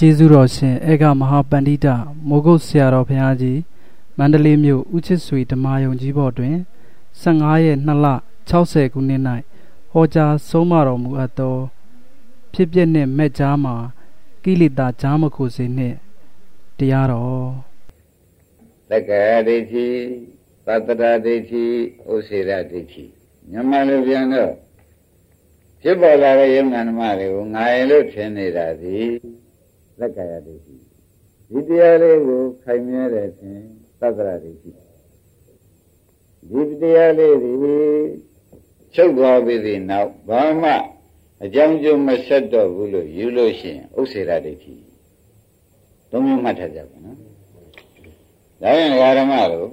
ကျေးဇူးတော်ရှင်ဧကမဟာပန္တိတမိုးကုတ်ဆရာတော်ဘုရားကြီးမန္တလေးမြို့ဦးချစ်ဆွေဓမ္မယုံကြီးဘော်တွင်15ရက်2လ60ခုနှစ်၌ဟောကြားဆုံးမတော်မူအပ်သော ဖြစ်ပျက်နှင့်မဲ့ကြားမှာကိလေသာကြားမခုစေနှင့်တရားတော်သက္ကာဒိဋ္ဌိသတ္တရာဒိဋ္ဌိဥစေရဒိဋ္ဌိမြန်မာလူပြန်တော့ဖြစ်ပေါ်လာတဲ့ယုံနာဓမ္မတွေကိုငါရလို့ထင်နေတာဒီ သက္ကာယဒိဋ္ဌိဒီတရားလေးကိုခိုင်မြဲတယ်ဖြင့်သတ္တရာဒိဋ္ဌိဒီတရားလေးဒီချုပ်သွားပြီဒီနောက်ဘာမှအကြောင်းကျိုးမဆက်တော့ဘူးလို့ယူလို့ရှိရင်ဥစ္စေရဒိဋ္ဌိသုံးမျိုးမှတ်ထားကြပါနော်ဒါရင်ဓမ္မတို့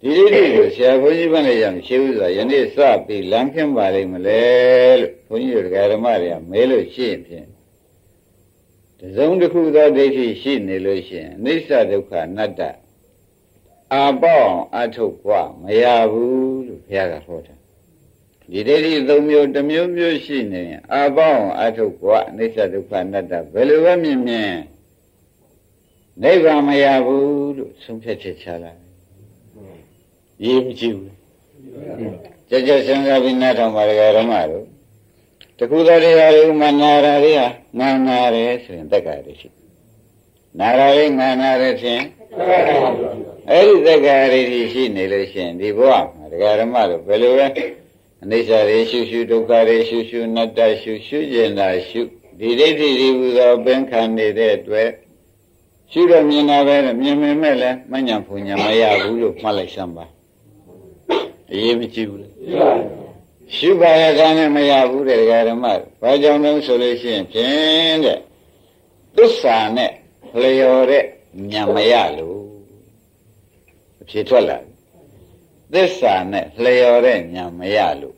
ဒီဒိဋ္ဌိကိုဆရာဘုန်းကြီးဘယ်နဲ့ရမရှိဘူးဆိုတာယနေ့စပြီးလမ်းခင်းပါလိမ့်မလဲလို့ဘုန်းကြီးတို့ဓမ္မတွေကမဲလို့ရှိရင်ဖြင့် တစုံတစ်ခုသောဒိဋ္ဌိရှိနေလို့ရှိရင်အိဋ္ဌဒုက္ခအနတ္တအာပေါင်းအထုတ်กว่าမရဘူးလို့ဘုရားကဟောတာဒီဒိဋ္ဌိသုံးမျိုးတစ်မျိုးမျိုးရှိနေရင်အာပေါင်းအထုတ်กว่าအိဋ္ဌဒုက္ခအနတ္တဘယ်လိုပဲမြင်မြင်နိဗ္ဗာန်မရဘူးလို့ဆုံးဖြတ်ချက်ချလာရေးမကြည့်ဘူးကြကြစဉ်းစားပြီးနားထောင်ပါရဓမ္မတို့ တခုသောတရားတွေမှနာရာတွေဟာငါနာတယ်ဆိုရင်တက္ကရာတွေရှိနာရာတွေငါနာတယ်ဖြင့်အဲ့ဒီတက္ကရာတွေရှိနေလို့ရှိရင်ဒီဘဝမှာတရားဓမ္မတို့ဘယ်လိုပဲအနိစ္စတွေရှုရှုဒုက္ခတွေရှုရှုနတ္တရှုရှုကျင်တာရှုဒီဒိဋ္ဌိတွေဟူသောပင်ခံနေတဲ့အတွက်ရှုတော့မြင်တာပဲမြင်မြင်မဲ့လည်းမညံဖုန်ညာမရဘူးလို့မှတ်လိုက်စမ်းပါအရေးမကြီးဘူးလေ ရှုပါရကနဲ့မရဘူးတဲ့ဒကာဓမ္မဘာကြောင့်လဲဆိုလို့ရှိရင်ဖြင့်တဲ့သစ္စာနဲ့လျော်တဲ့ညာမရလို့အဖြစ်ထွက်လာသစ္စာနဲ့လျော်တဲ့ညာမရလို့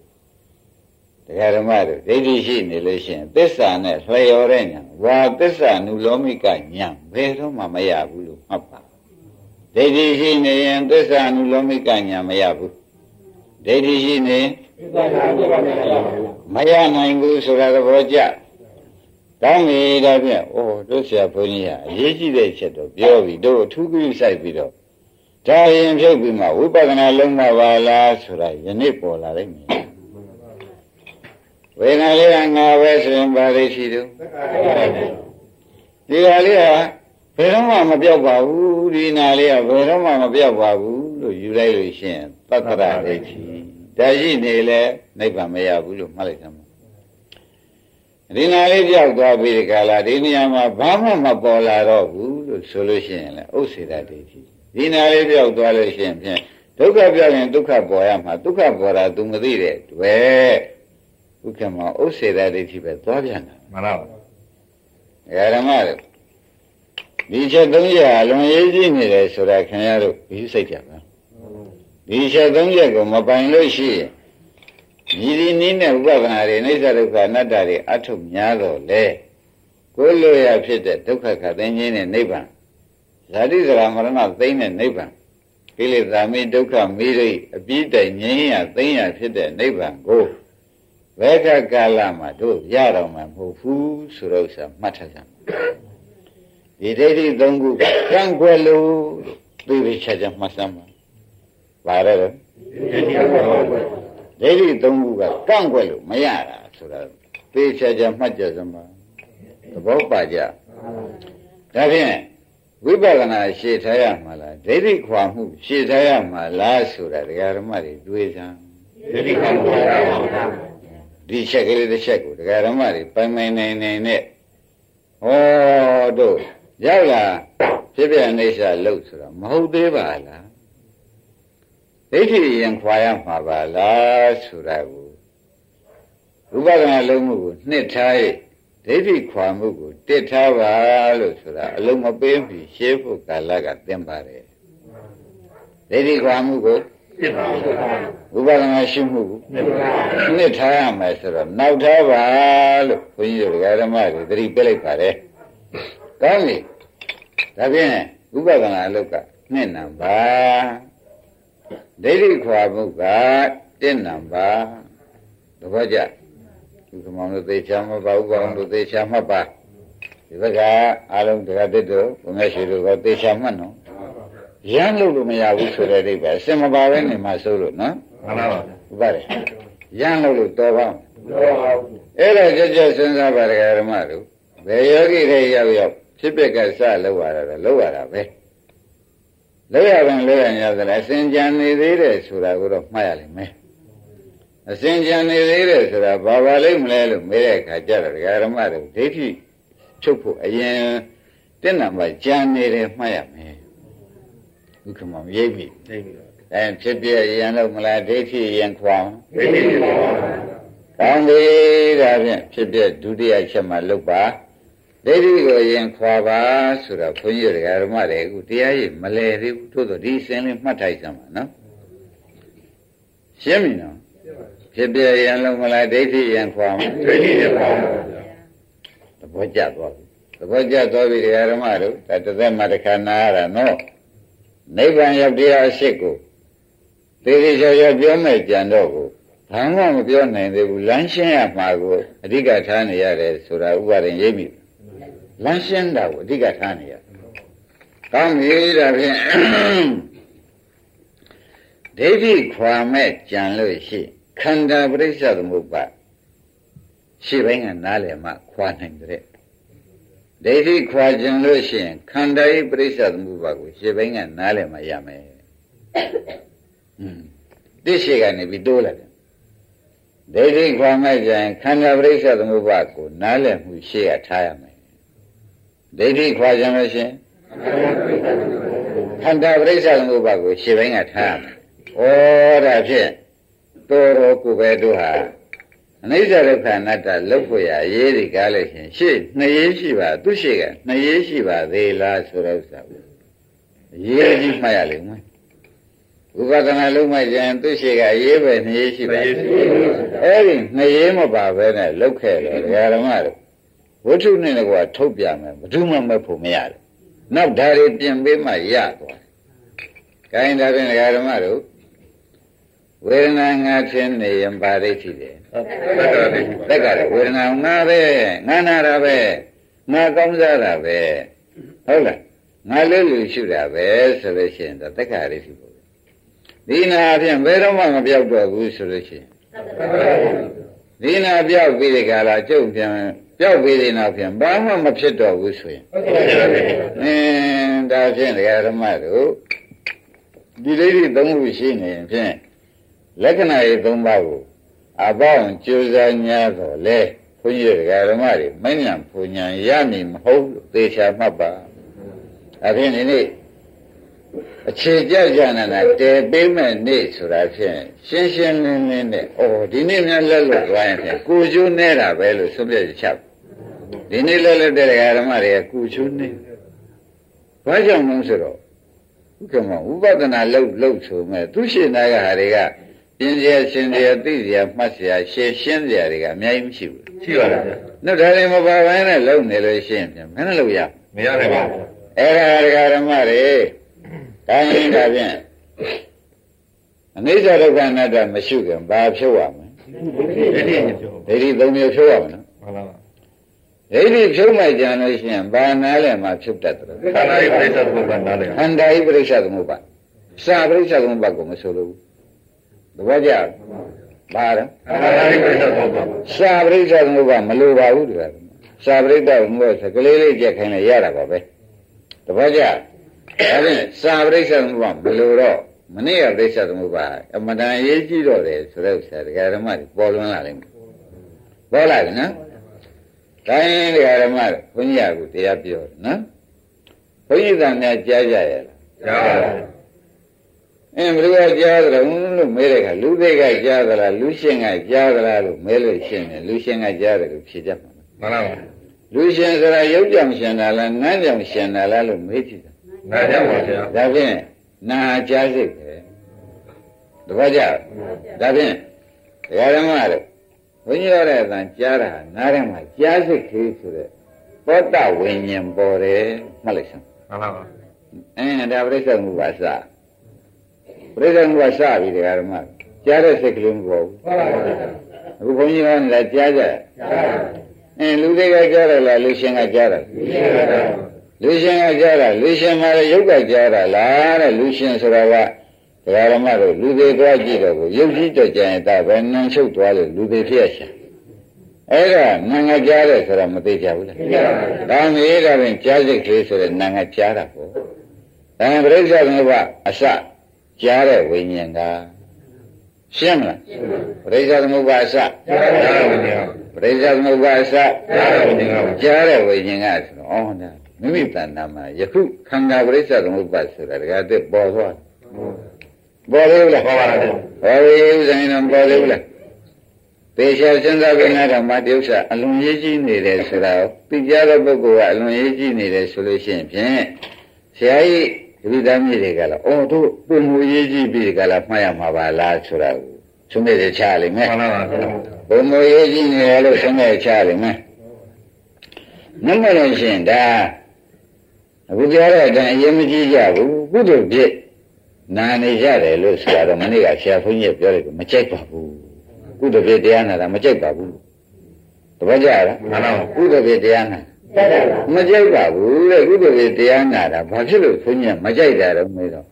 ဒကာဓမ္မတို့ဒိဋ္ဌိရှိနေလို့ရှိရင်သစ္စာနဲ့လျော်တဲ့ညာဝါသစ္စာနုလောမိကညာဘယ်တော့မှမရဘူးလို့မှတ်ပါဒိဋ္ဌိရှိနေရင်သစ္စာနုလောမိကညာမရဘူးဒိဋ္ဌိရှိနေ မရနိုင်ဘူးဆိုတာသဘောကျကောင်းပြီဒါဖြင့်အိုးတို့ဆရာဘုန်းကြီးကအရေးကြီးတဲ့ချက်တော့ပြောပြီတို့အထူးပြုဆိုင်ပြီးတော့ဒါရင်ဖြုတ်ပြီးမှဝိပဿနာလုံးမပါလားဆိုတာယနေ့ပေါ်လာနိုင်မယ်ဝေဒနာလေးကငါပဲဆိုရင်ပါလိရှိတို့ဒီကလေးကဘယ်တော့မှမပြောက်ပါဘူးဒီနာလေးကဘယ်တော့မှမပြောက်ပါဘူးလို့ယူလိုက်လို့ရှိရင်သတ္တရဒိဋ္ဌိ ဒါရှိနေလဲနိဗ္ဗာန်မရဘူးလို့မှတ်လိုက်သမှာဒီနာလေးပြောက်သွားပြီဒီကလာဒီနေရာမှာဘာမှမပေါ်လာတော့ဘူးလို့ဆိုလို့ရှိရင်လေဥစ္စေတဒိဋ္ဌိဒီနာလေးပြောက်သွားလို့ရှိရင်ဖြင့်ဒုက္ခပြောက်ရင်ဒုက္ခပေါ်ရမှာဒုက္ခပေါ်တာ तू မသိတဲ့တွေ့ဥက္ကမဥစ္စေတဒိဋ္ဌိပဲသွားပြန်တာမှန်ပါပါဓမ္မတို့ဒီချက်သုံးချက်အလွန်ရေးကြည့်နေတယ်ဆိုတာခင်ဗျားတို့ဒီစိတ်ကြပါ ဒီချက်သုံးချက်ကိုမပိုင်လို့ရှိရင်ဒီဒီနည်းနဲ့ဥပဒနာတွေအိဋ္ဌဒုက္ခအနတ္တတွေအထုများတော့လေကိုယ်လိုရဖြစ်တဲ့ဒုက္ခခတ်သိင်းခြင်းနဲ့နိဗ္ဗာန်ဇာတိဇရာမရဏသိင်းတဲ့နိဗ္ဗာန်ကိလေသာမိဒုက္ခမိရိအပြီးတိုင်ငြိမ်းရသိမ်းရဖြစ်တဲ့နိဗ္ဗာန်ကိုဘယ်ကကာလမှာတို့ရတော့မှာမဟုတ်ဘူးဆိုတော့ဆာမှတ်ထားကြဒီဒိဋ္ဌိသုံးခုကကံွယ်လို့သိပြီချက်ချက်မှတ်စမ်းပါ ပါရဲဒိဋ္ဌိသုံးခုကကန့်ွက်လို့မရတာဆိုတာသိချာချာမှတ်ကြစမ်းပါသဘောပါကြဒါဖြင့်ဝိပဿနာရှေ့ထားရမှာလားဒိဋ္ဌိခွာမှုရှေ့ထားရမှာလားဆိုတာဒကာဓမ္မတွေတွေးစမ်းဒိဋ္ဌိခွာမှုဒီချက်ကလေးတစ်ချက်ကိုဒကာဓမ္မတွေပိုင်ပိုင်နိုင်နိုင်နဲ့ဟောတို့ရောက်လာဖြစ်ပြအိဋ္ဌလို့ဆိုတာမဟုတ်သေးပါလားဒိ ဋ္ဌိရင်ခွာရမှာပါလားဆိုတာကိုဥပဒနာလုံးမှုကိုနှစ်ထားရဒိဋ္ဌိခွာမှုကိုတစ်ထားပါလို့ဆိုတာအလုံးမပေးဘူးရှင်းဖို့ကာလကသင်ပါတယ်ဒိဋ္ဌိခွာမှုကိုတစ်ပါဥပဒနာရှိမှုကိုနှစ်ထားရမယ်ဆိုတော့နောက်ထားပါလို့ဘုန်းကြီးတို့ဓမ္မတွေသတိပေးလိုက်ပါတယ်ကောင်းပြီဒါဖြင့်ဥပဒနာအလုတ်ကနှစ်နံပါ ဒိဋ္ဌိခွာမှုက1နံပါတ်သဘောကျသူကမောင်တို့သေချာမပါဥပအောင်တို့သေချာမှတ်ပါဒီဘက်ကအားလုံးတရားတစ်တို့ဘုရားရှိတို့ကသေချာမှတ်နော်ရမ်းလို့လို့မရဘူးဆိုတဲ့အိဗယ်အစင်မပါပဲနေမှာစိုးလို့နော်မှန်ပါပါဟုတ်ပါတယ်ရမ်းလို့လို့တော်ပါတော်ပါဘူးအဲ့ဒါကြကြစဉ်းစားပါဒကာဓမ္မတို့ဘယ်ယောဂိတွေရောက်ရောက်ဖြစ်ပက်ကစလောက်ရတာလောက်ရတာပဲ လောက်ရပြန်လောက်ရရသလားအစင်ကြံနေသေးတယ်ဆိုတာကိုတော့မှတ်ရလိမ့်မယ်အစင်ကြံနေသေးတယ်ဆိုတာဘာပါလိမ့်မလဲလို့မေးတဲ့အခါကျတော့ဒကာဓမ္မတို့ဒိဋ္ဌိချုပ်ဖို့အရင်တက်နံပါတ်ကြံနေတယ်မှတ်ရမယ်ဥက္ကမရိပ်ပြီရိပ်ပြီအဲဖြစ်ပြရန်လို့မလားဒိဋ္ဌိရန်ခွာဒိဋ္ဌိရန်ခွာကောင်းပြီဒါဖြင့်ဖြစ်ပြဒုတိယချက်မှလုတ်ပါ ဒိဋ္ဌိကိုရင်ခွာပါဆိုတော့ဘုန်းကြီးတွေကဓမ္မတွေအခုတရားရည်မလဲသေးဘူးသို့တော့ဒီစင်းလေးမှတ်ထိုက်စမ်းပါနော်ရှင်းပြီနော်ဖြစ်ပြရန်လုံးမလားဒိဋ္ဌိရန်ခွာမဒိဋ္ဌိရန်ခွာသဘောကျသွားပြီသဘောကျသွားပြီတရားဓမ္မတို့ဒါတစ်သက်မှတစ်ခါနာရတာနော်နိဗ္ဗာန်ရောက်တရားအရှိကိုသေသေးချာချာပြောမဲ့ကြံတော့ကိုဘာမှမပြောနိုင်သေးဘူးလမ်းရှင်းရမှာကိုအဓိကထားနေရတယ်ဆိုတာဥပါရင်ရိပ်မိ လမ်းရှင်းတာကိုအဓိကထားနေရကောင်းပြီဒါဖြင့်ဒိဋ္ဌိခွာမဲ့ကြံလို့ရှိခန္ဓာပရိစ္ဆေသမုပ္ပါရှေ့ပိုင်းကနားလည်မှခွာနိုင်တဲ့ဒိဋ္ဌိခွာခြင်းလို့ရှိရင်ခန္ဓာဤပရိစ္ဆေသမုပ္ပါကိုရှေ့ပိုင်းကနားလည်မှရမယ်။ဟွန်းတိရှိကနေပြီးတိုးလိုက်တယ်။ဒိဋ္ဌိခွာမဲ့ကြရင်ခန္ဓာပရိစ္ဆေသမုပ္ပါကိုနားလည်မှုရှေ့ကထားရမယ်။ ဒိဋ္ဌိခွာခြင်းလို့ရှိရင်ခန္ဓာပရိစ္ဆေသမုပ္ပါကိုရှေ့ပိုင်းကထားရမယ်။ဩဒါဖြင့်တော်တော်ကိုပဲတို့ဟာအနိစ္စဒုက္ခအနတ္တလုတ်ဖို့ရရေးဒီကားလို့ရှင်ရှေ့နှစ်ရေးရှိပါသူရှေ့ကနှစ်ရေးရှိပါသေးလားဆိုတော့ဥစ္စာရေးကြီးမှတ်ရလိမ့်မယ်ဥပဒနာလုံးမကျန်သူရှေ့ကရေးပဲနှစ်ရေးရှိပါအဲ့ဒီနှစ်ရေးမပါပဲနဲ့လုတ်ခဲ့တယ်ဓမ္မတို့ ဝိထုနဲ့ကွာထုတ်ပြမယ်ဘယ်သူမှမဖို့မရတယ်နောက်ဓာရီပြင်ပေးမှရသွားတယ်ခိုင်းတာဖြင့်ဓမ္မတို့ဝေဒနာငါဖြစ်နေရင်ပါရိရှိတယ်သက်ကရဝေဒနာငါပဲငါနာတာပဲငါကောင်းစားတာပဲဟုတ်လားငါလွတ်လူရှုတာပဲဆိုလို့ရှိရင်သက်ကရရှိဖို့ဒီနာအဖြစ်ဘယ်တော့မှမပြောက်တော့ဘူးဆိုလို့ရှိရင် ဒီနာပြောက်ပြီးဒီကလာကျုပ်ပြန်ပြောက်ပြီးဒီနောက်ပြန်ဘာမှမဖြစ်တော့ဘူးဆိုရင်အင်းဒါဖြင့်ဒကာဓမ္မတို့ဒီလေးတွေသုံးခုရှိနေရင်ဖြင့်လက္ခဏာရေး၃ပါးကိုအပေါင်းကြိုးစား냐တော့လေဘုန်းကြီးတွေကဓမ္မတွေမဉ္ဇဉ်ဘုံညာရမည်မဟုတ်လို့သေချာမှတ်ပါအဖြစ်ဒီနေ့ အခြေကြကြနာတဲပေးမဲ့နေ့ဆိုတာဖြင့်ရှင်းရှင်းလင်းလင်းနဲ့ဩဒီနေ့များလက်လွတ်သွားရင်ဖြင့်ကိုကျိုးနေတာပဲလို့ဆုံးဖြတ်ချက်ဒီနေ့လက်လွတ်တဲ့ဓမ္မတွေကကိုကျိုးနေဘာကြောင့်လဲဆိုတော့ဥက္ကမဥပဒနာလောက်လောက်ဆိုမဲ့သူရှိနာကဟာတွေကပြင်းစရာရှင်းစရာသိစရာမှတ်စရာရှင်းရှင်းစရာတွေကအများကြီးမရှိဘူးရှိပါလားနှုတ်ဓာတ်တွေမပါဘဲနဲ့လုံနေလို့ရှိရင်ပြန်မနဲ့လို့ရမရနိုင်ပါဘူးအဲ့ဒါဒကာဓမ္မတွေ ဒါရင်ဒါဖြင့်အနိစ္စဒုက္ခအနတ္တမရှိခင်ဘာဖြုတ်ရမလဲဒိဋ္ဌိသုံးမျိုးဖြုတ်ရမလားမှန်ပါပါဒိဋ္ဌိဖြုတ်မှကြံလို့ရှိရင်ဘာနားလဲမှာဖြုတ်တတ်တယ်ခန္ဓာဤပရိစ္ဆေသမုပ္ပါနားလဲခန္ဓာဤပရိစ္ဆေသမုပ္ပါစာပရိစ္ဆေသမုပ္ပါကိုမဆိုလို့သဘောကျပါတော့စာပရိစ္ဆေသမုပ္ပါမလိုပါဘူးတူတယ်စာပရိစ္ဆေသမုပ္ပါဆိုကလေးလေးကြက်ခိုင်းလိုက်ရတာပါပဲသဘောကျ ဒါဖြင့်စာပရိစ္ဆေသမုပ္ပါမလိုတော့မနေ့ကပရိစ္ဆေသမုပ္ပါအမတန်ရေးကြည့်တော့တယ်ဆိုတော့ဆရာဒကာဓမ္မတွေပေါ်လွင်လာလိမ့်မယ်ပေါ်လာပြီနော်တိုင်းဒကာဓမ္မတွေဘုန်းကြီးကတရားပြောတယ်နော်ဘုန်းကြီးကများကြားကြရလားကြားပါဘူးအင်းဘယ်လိုကြားသလဲလို့မဲတဲ့ခါလူတွေကကြားသလားလူရှင်ကကြားသလားလို့မဲလို့ရှင်းတယ်လူရှင်ကကြားတယ်လို့ဖြေတတ်မှာမှန်ပါပါလူရှင်ဆိုတာရုပ်ကြောင့်ရှင်တာလားငန်းကြောင့်ရှင်တာလားလို့မေးကြည့်တာ ငန်းကြောင့်ပါဗျာဒါဖြင့်နာကြားစိတ်ပဲတပည့်ကြဒါဖြင့်တရားဓမ္မတို့ဘုန်းကြီးရတဲ့အတန်ကြားတာနားထဲမှာကြားစိတ်ကလေးဆိုတဲ့သောတဝိညာဉ်ပေါ်တယ်မှတ်လိုက်စမ်းမှန်ပါပါအင်းဒါပြိဿမှုပါစပြိဿမှုကစပြီတရားဓမ္မကြားတဲ့စိတ်ကလေးမပေါ်ဘူးဟုတ်ပါဘူးအခုဘုန်းကြီးကလည်းကြားကြအင်းလူတွေကကြားတယ်လားလူရှင်ကကြားတယ်လူရှင်ကကြားတာ လူရှင်မှာရုပ်ကကြားတာလားတဲ့လူရှင်ဆိုတာကဒကာရမတို့လူတွေသွားကြည့်တော့ကိုရုပ်ကြီးတော့ကြရင်ဒါပဲနန်းချုပ်သွားလို့လူတွေဖြစ်ရရှာအဲ့ဒါနန်းကကြားတယ်ဆိုတာမသိကြဘူးလားဒါမေးတာပင်ကြားစိတ်ကလေးဆိုတဲ့နန်းကကြားတာပေါ့ဒါပြိဿသမုပ္ပါအစကြားတဲ့ဝိညာဉ်ကရှင်းမလားပြိဿသမုပ္ပါအစကြားရဝိညာဉ်ပရိစ္ဆေသမုပ္ပါအစကြားရဝိညာဉ်ကကြားတဲ့ဝိညာဉ်ကဆိုတော့ဩဒါ မိမိတဏ္ဍာမှာယခုခန္ဓာပရိစ္ဆေသမုပ္ပါဆိုတာတကယ်တည်းပေါ်သွားပေါ်သေးဘူးလားပေါ်ပါလားပေါ်ပြီဥစ္စာရင်တော့ပေါ်သေးဘူးလားသေချာစဉ်းစားပြီးတော့မှတယုတ်ဆအလွန်ရေးကြီးနေတယ်ဆိုတာသိကြတဲ့ပုဂ္ဂိုလ်ကအလွန်ရေးကြီးနေတယ်ဆိုလို့ရှိရင်ဖြင့်ဆရာကြီးဒီလိုသားမြေတွေကလည်းအော်တို့ပုံမူရေးကြီးပြီးကြလားမှတ်ရမှာပါလားဆိုတာကိုသုံးနေချလိမ့်မယ်မှန်ပါပါဗျာဘုံမရေးကြီးနေရလို့ဆုံးမဲ့ချရတယ်မယ်နမလို့ရှိရင်ဒါ အခုပြောတဲ့အတိုင်းအရင်မကြည့်ကြဘူးကုသိုလ်ဖြစ်နာနေကြတယ်လို့ဆိုတော့မနေ့ကဆရာဘုန်းကြီးပြောတယ်ကမကြိုက်ပါဘူးကုသိုလ်ဖြစ်တရားနာတာမကြိုက်ပါဘူးတပည့်ကြလားမှန်ပါပါကုသိုလ်ဖြစ်တရားနာမကြိုက်ပါဘူးလေကုသိုလ်ဖြစ်တရားနာတာဘာဖြစ်လို့ဘုန်းကြီးကမကြိုက်တာတော့မေးတော့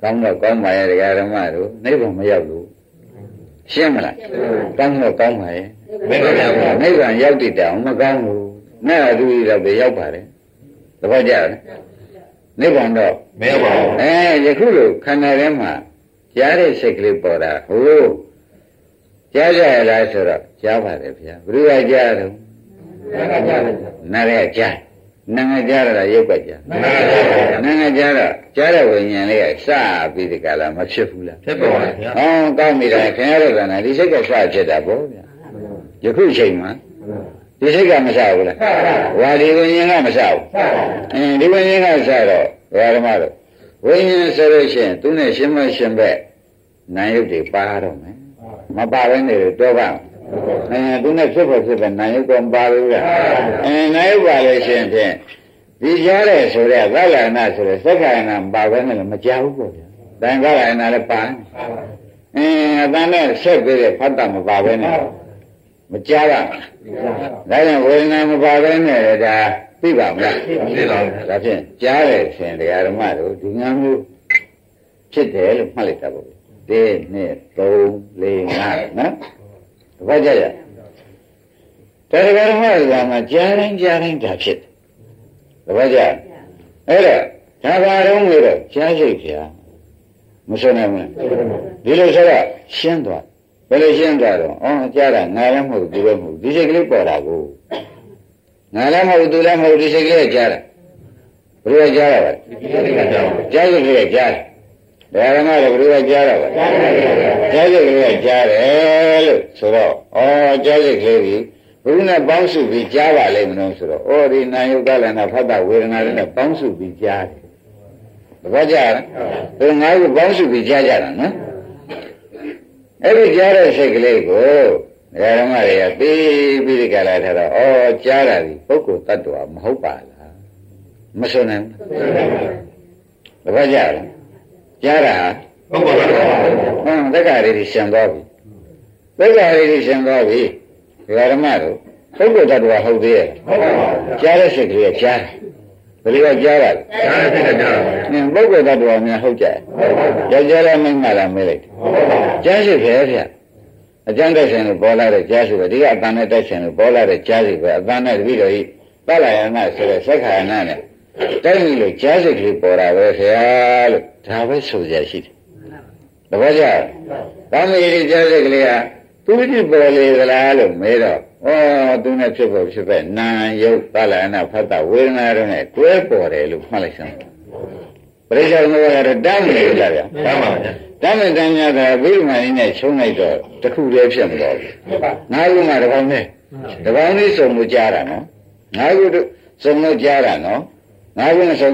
ကောင်းတော့ကောင်းပါရဲ့ဒကာဓမ္မတို့နိဗ္ဗာန်မရောက်လို့ရှင်းမလားကောင်းတော့ကောင်းပါရဲ့မင်းတို့ကနိဗ္ဗာန်ရောက်တည်တယ်အောင်မကောင်းဘူးနဲ့အတူတူတော့ပဲရောက်ပါတယ် သဘောကျလားနိဗ္ဗာန်တော့မင်းပါဘူးအဲယခုလိုခန္ဓာထဲမှာကြားတဲ့စိတ်ကလေးပေါ်တာဟိုကြားကြရလားဆိုတော့ကြားပါတယ်ဗျာဘယ်လိုကြားတော့နားရကြားနာငါကြားရတာရုပ်ကကြားနာငါကြားတော့ကြားတဲ့ဝိညာဉ်လေးကစပြီးဒီကလာမဖြစ်ဘူးလားဖြစ်ပါပါဗျာဟောကောင်းပြီလားခင်ဗျားတို့ကလည်းဒီစိတ်ကစဖြစ်တာပေါ့ဗျာယခုချိန်မှာ ဒီစိတ်ကမစဘူးလားဝါဒီဝိညာဉ်ကမစဘူးအင်းဒီဝိညာဉ်ကစတော့ဘယ်ဓမ္မတော့ဝိညာဉ်ဆိုလို့ရှိရင်သူနဲ့ရှင်းမရှင်းပဲနာယုတ်တွေပါတော့မယ်မပါဘဲနေတော့ပါအဲသူနဲ့ဖြစ်ဖို့ဖြစ်ပဲနာယုတ်ကမပါဘူးလားအဲနာယုတ်ပါလို့ရှိရင်ဖြင့်ဒီကြားတဲ့ဆိုတဲ့သက္ကနာဆိုတဲ့သက္ကနာမပါဘဲနဲ့လည်းမကြောက်ဘူးပေါ့ဗျာတန်သက္ကနာလည်းပါအင်းအတန်းနဲ့ဆက်ပြီးတဲ့ဖတ်တာမပါဘဲနဲ့ မကြားပါဘူးဒါကြောင့်ဝေဒနာမပါဘဲနဲ့ဒါသိပါမလားသိပါဘူးဒါဖြင့်ကြားတယ်ဆိုရင်တရားဓမ္မတို့ဒီငါမျိုးဖြစ်တယ်လို့မှတ်လိုက်တာပေါ့1 2 3 4 5နော်တပတ်ကြရတရားဓမ္မတွေကမှကြားတိုင်းကြားတိုင်းဒါဖြစ်တယ်တပတ်ကြအဲ့ဒါဒါပါတော့လို့တော့ကြားစိတ်ဖြာမဆွနိုင်ဘူးဒီလိုဆိုတော့ရှင်းသွား ဘယ်လိုရှင်းသွားတော့အော်ကြားတာငါလည်းမဟုတ်ဘူးသူလည်းမဟုတ်ဘူးဒီစိတ်ကလေးပေါ်တာကိုငါလည်းမဟုတ်ဘူးသူလည်းမဟုတ်ဘူးဒီစိတ်ကလေးကြားတာဘယ်လိုကြားရပါလဲကြားစိတ်ကလေးကြားတယ်ဘယ်ဓမ္မလဲဘယ်လိုကြားရပါလဲကြားစိတ်ကလေးကြားတယ်လို့ဆိုတော့ဩကြားစိတ်ကလေးကြီးဘုရားနဲ့ပေါင်းစုပြီးကြားပါလိမ့်မလို့ဆိုတော့ဩဒီနာယုတ်ကလနာဖတ်တာဝေဒနာတွေနဲ့ပေါင်းစုပြီးကြားတယ်တပတ်ကြားလားဒါငါ့ကိုပေါင်းစုပြီးကြားကြတာနော် အဲ့ဒီကြားတဲ့စိတ်ကလေးကိုဓမ္မတွေကပြီးပြီးဒီကလာထားတော့ဩကြားတာဒီပုဂ္ဂိုလ်တ attva မဟုတ်ပါလားမဆိုနိုင်ဘူးတပတ်ကြားလားကြားတာဟုတ်ပါပါဟမ်တက္ကရာတွေရှင်သွားပြီတက္ကရာတွေရှင်သွားပြီဓမ္မတို့ပုဂ္ဂိုလ်တ attva ဟုတ်သေးရဲ့ကြားတဲ့စိတ်ကလေးကကြားတယ် ဘယ်လိုကကြားတာလဲကြားရဖြစ်ကြတာပါနင်ပုဂ္ဂိုလ်တ attva များဟုတ်ကြရဲ့ကြားကြားလည်းမင်းမလားမေးလိုက်ကြားစိတ်ပဲဗျအကျမ်းတိုက်ဆိုင်လို့ပေါ်လာတဲ့ကြားစိတ်ပဲဒီကအတန်နဲ့တိုက်ဆိုင်လို့ပေါ်လာတဲ့ကြားစိတ်ပဲအတန်နဲ့တပည့်တော်ကြီးပလယနာဆိုတဲ့သက်ခါယနာနဲ့တိုက်ပြီလို့ကြားစိတ်ကလေးပေါ်တာပဲခင်ဗျာလို့ဒါပဲဆိုကြရှိတယ်တပည့်ကြဘာမေးဒီကြားစိတ်ကလေးဟာသူတိပေါ်လေသလားလို့မေးတော့ ဩသူနဲ့ဖြစ်ဖို့ဖြစ်ပဲနာယုတ်ပလယနာဖတ်တာဝေဒနာတွေနဲ့တွဲပေါ်တယ်လို့မှတ်လိုက်စမ်းပရိစ္ဆေသမုပ္ပါဒ်ကတော့တမ်းမလို့လားဗျာမှန်ပါဗျာတမ်းမတမ်းများတာဘိဓမ္မာကြီးနဲ့ချုံးလိုက်တော့တခုတည်းဖြစ်မတော့ဘူးငါးခုမှတစ်ပေါင်းနဲ့တစ်ပေါင်းလေးစုံလို့ကြားတာနော်ငါးခုတို့စုံလို့ကြားတာနော်ငါးခုနဲ့စုံ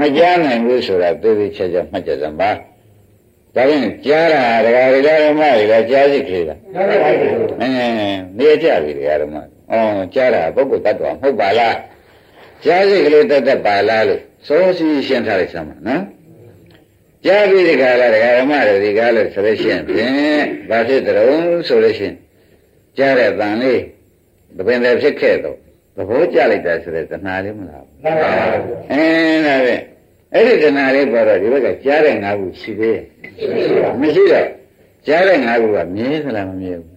မကြားနိုင်ဘူးဆိုတာသေသေးချာချာမှတ်ကြစမ်းပါ ဒါရင်ကြားတာဒကာဒကာဓမ္မတွေလည်းကြားစိတ်ကလေးလားအင်းနေကြပြီဒကာဓမ္မအော်ကြားတာပုဂ္ဂိုလ်တ attva မဟုတ်ပါလားကြားစိတ်ကလေးတတ်တတ်ပါလားလို့စောစီရှင်းထားလိုက်စမ်းပါနော်ကြားပြီးဒီကလာဒကာဓမ္မတွေဒီကားလို့ဆိုလို့ရှိရင်ဖြင့်ဘာဖြစ်တုံးဆိုလို့ရှိရင်ကြားတဲ့တန်လေးသပင်တယ်ဖြစ်ခဲ့တော့သဘောကျလိုက်တာဆိုတဲ့တဏှာလေးမလားမှန်ပါဗျာအင်းဒါပဲ အဲ့ဒီတဏှာလေးပေါ်တော့ဒီဘက်ကကြားတဲ့ငါးခုရှိသေးရဲ့မရှိတော့ကြားတဲ့ငါးခုကမြဲသလားမမြဲဘူး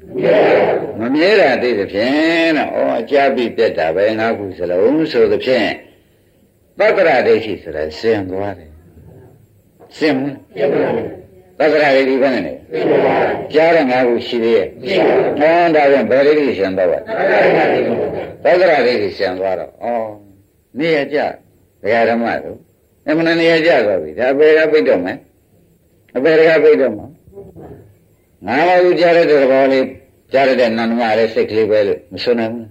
မမြဲတာသိသဖြင့်တော့ဩကြားပြီးပြက်တာပဲငါးခုစလုံးဆိုသဖြင့်သတ္တရဒိဋ္ဌိဆိုတာဆင်သွားတယ်ဆင်မသတ္တရဒိဋ္ဌိဘယ်နဲ့လဲကြားတဲ့ငါးခုရှိသေးရဲ့ဟောဒါပြန်ဘယ်ဒိဋ္ဌိဆင်သွားပါသတ္တရဒိဋ္ဌိဆင်သွားတော့ဩနေရကြဒကာဓမ္မတို့ အမှန်နေရကြသွားပြီဒါဘယ်ကပြိတ်တော့မယ်အဘယ်ကပြိတ်တော့မှာငါမဟုတ်ကြားတဲ့သဘောလေးကြားရတဲ့နန္ဒမလေးစိတ်ကလေးပဲလို့မဆိုနိုင်ဘူး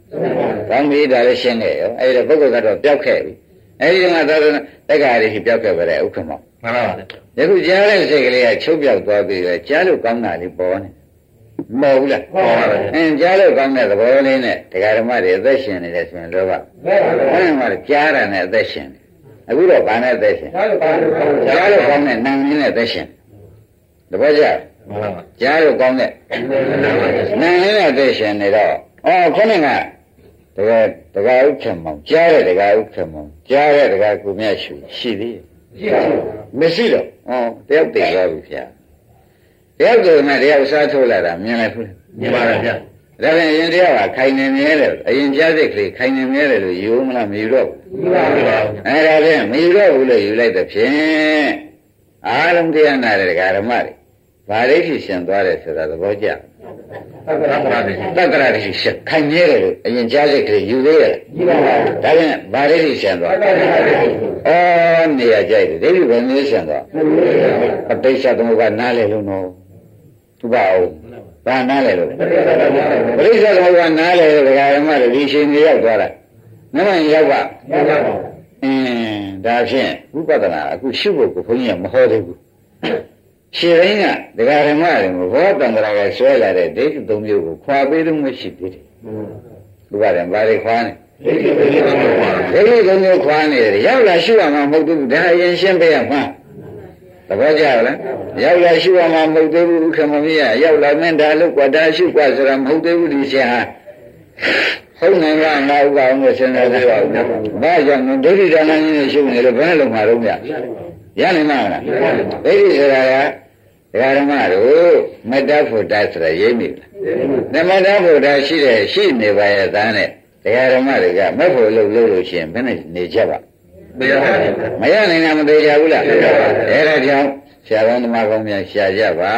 ။ကောင်းပြီဒါလည်းရှင်းခဲ့ရော။အဲဒီတော့ပုဂ္ဂိုလ်ကတော့ပျောက်ခဲ့ပြီ။အဲဒီကသာသနာတက္ကရာကြီးပျောက်ခဲ့ပါလေဥက္ကမောမှန်ပါဗျာ။ယခုကြားတဲ့စိတ်ကလေးကချုပ်ပြောက်သွားပြီလေကြားလို့ကောင်းတာလေးပေါ်နေ။မဟုတ်ဘူးလားမှန်ပါဗျာ။အင်းကြားလို့ကောင်းတဲ့သဘောလေးနဲ့တရားဓမ္မတွေအသက်ရှင်နေတယ်ဆိုရင်လောက။အဲ့မှာကြားတာနဲ့အသက်ရှင်တယ်။ အခုတော့ဘာနဲ့အသက်ရှင်လဲ။ကြားလို့ကောင်းတဲ့နာမ်လေးနဲ့အသက်ရှင်တယ်။တပည့်ကြမှန်ပါဗျာကြားလို့ကောင်းတဲ့နာမ်လေးနဲ့အသက်ရှင်နေတော့အော်ခေါင်းကတကယ်တကယ်ဥက္ကမောင်ကြားတဲ့တကယ်ဥက္ကမောင်ကြားတဲ့တကယ်ကိုမြတ်ရှုရှိသေးရဲ့မရှိတော့အော်တယောက်တည်သွားပြီဗျာတယောက်တည်းနဲ့တယောက်စားထိုးလာတာမြင်လိုက်ဘူးမြင်ပါဗျာ ဒါပြန်ရင်တယောက်ကခိုင်နေမြဲတယ်အရင်ကြားစိတ်ကလေးခိုင်နေမြဲတယ်လို့ယူမလားမယူတော့ဘူးမှန်ပါဗျာအဲဒါဖြင့်မယူတော့ဘူးလို့ယူလိုက်တဲ့ဖြင့်အားလုံးတရားနာတဲ့ဓမ္မတွေဗာရိရှိရှင်သွားတယ်ဆိုတာသဘောကျသက္ကရာပါဗျာတက္ကရာရှိရှင်ခိုင်မြဲတယ်လို့အရင်ကြားစိတ်ကလေးယူသေးတယ်ဒါဖြင့်ဗာရိရှိရှင်သွားအော်နေရာကြိုက်တယ်ဒိဋ္ဌိဘယ်နည်းရှင်သွားအတိတ်သသမုပ္ပါနားလေလို့နော်သူပါအောင် ဘာနားလေလို့ပရိစ္ဆေသမုပ္ပါနားလေလို့ဓမ္မတွေဒီရှင်ကြီးရောက်သွားတာနမရောက်ပါအင်းဒါဖြင့်ဝိပဿနာအခုရှုဖို့ကိုဘုန်းကြီးကမဟောသေးဘူးရှင်းရင်းကဒကာဓမ္မတွေဘောတန္တရာကဆွဲလာတဲ့ဒိဋ္ဌိသုံးမျိုးကိုခွာပေးလို့မရှိသေးတယ်ဘုရားတယ်ဘာတွေခွာနေဒိဋ္ဌိပရိသေပါဒိဋ္ဌိသုံးမျိုးခွာနေတယ်ရောက်လာရှုရမှာမဟုတ်ဘူးဒါအရင်ရှင်းပေးရမှာ သဘောကျလားရောက်လာရှုရမှာမဟုတ်သေးဘူးဥက္ကမမကြီးကရောက်လာမင်းဒါလို့ကွာဒါရှုကွာဆိုတာမဟုတ်သေးဘူးဒီရှင်ဟာဟုတ်နိုင်လားငါဥပအောင်လို့စဉ်းစားသေးပါဦးဘာကြောင့်ဒိဋ္ဌိဒါနကြီးနဲ့ရှုနေလို့ဘယ်နဲ့လုံးမှာတော့မြရနိုင်မှာလားဒိဋ္ဌိဆိုတာကဒကာဓမ္မတို့မတ္တဖို့တဆိုတာရေးမိလားသမတ္တဖို့တရှိတယ်ရှိနေပါရဲ့သားနဲ့ဒကာဓမ္မတွေကမက်ဖို့လို့လို့လို့ရှိရင်ဘယ်နဲ့နေကြပါဗျာ မရနိုင်တာမသေးကြဘူးလားအဲဒါကြောင့်ဆရာကောင်းသမားကောင်းများရှာကြပါ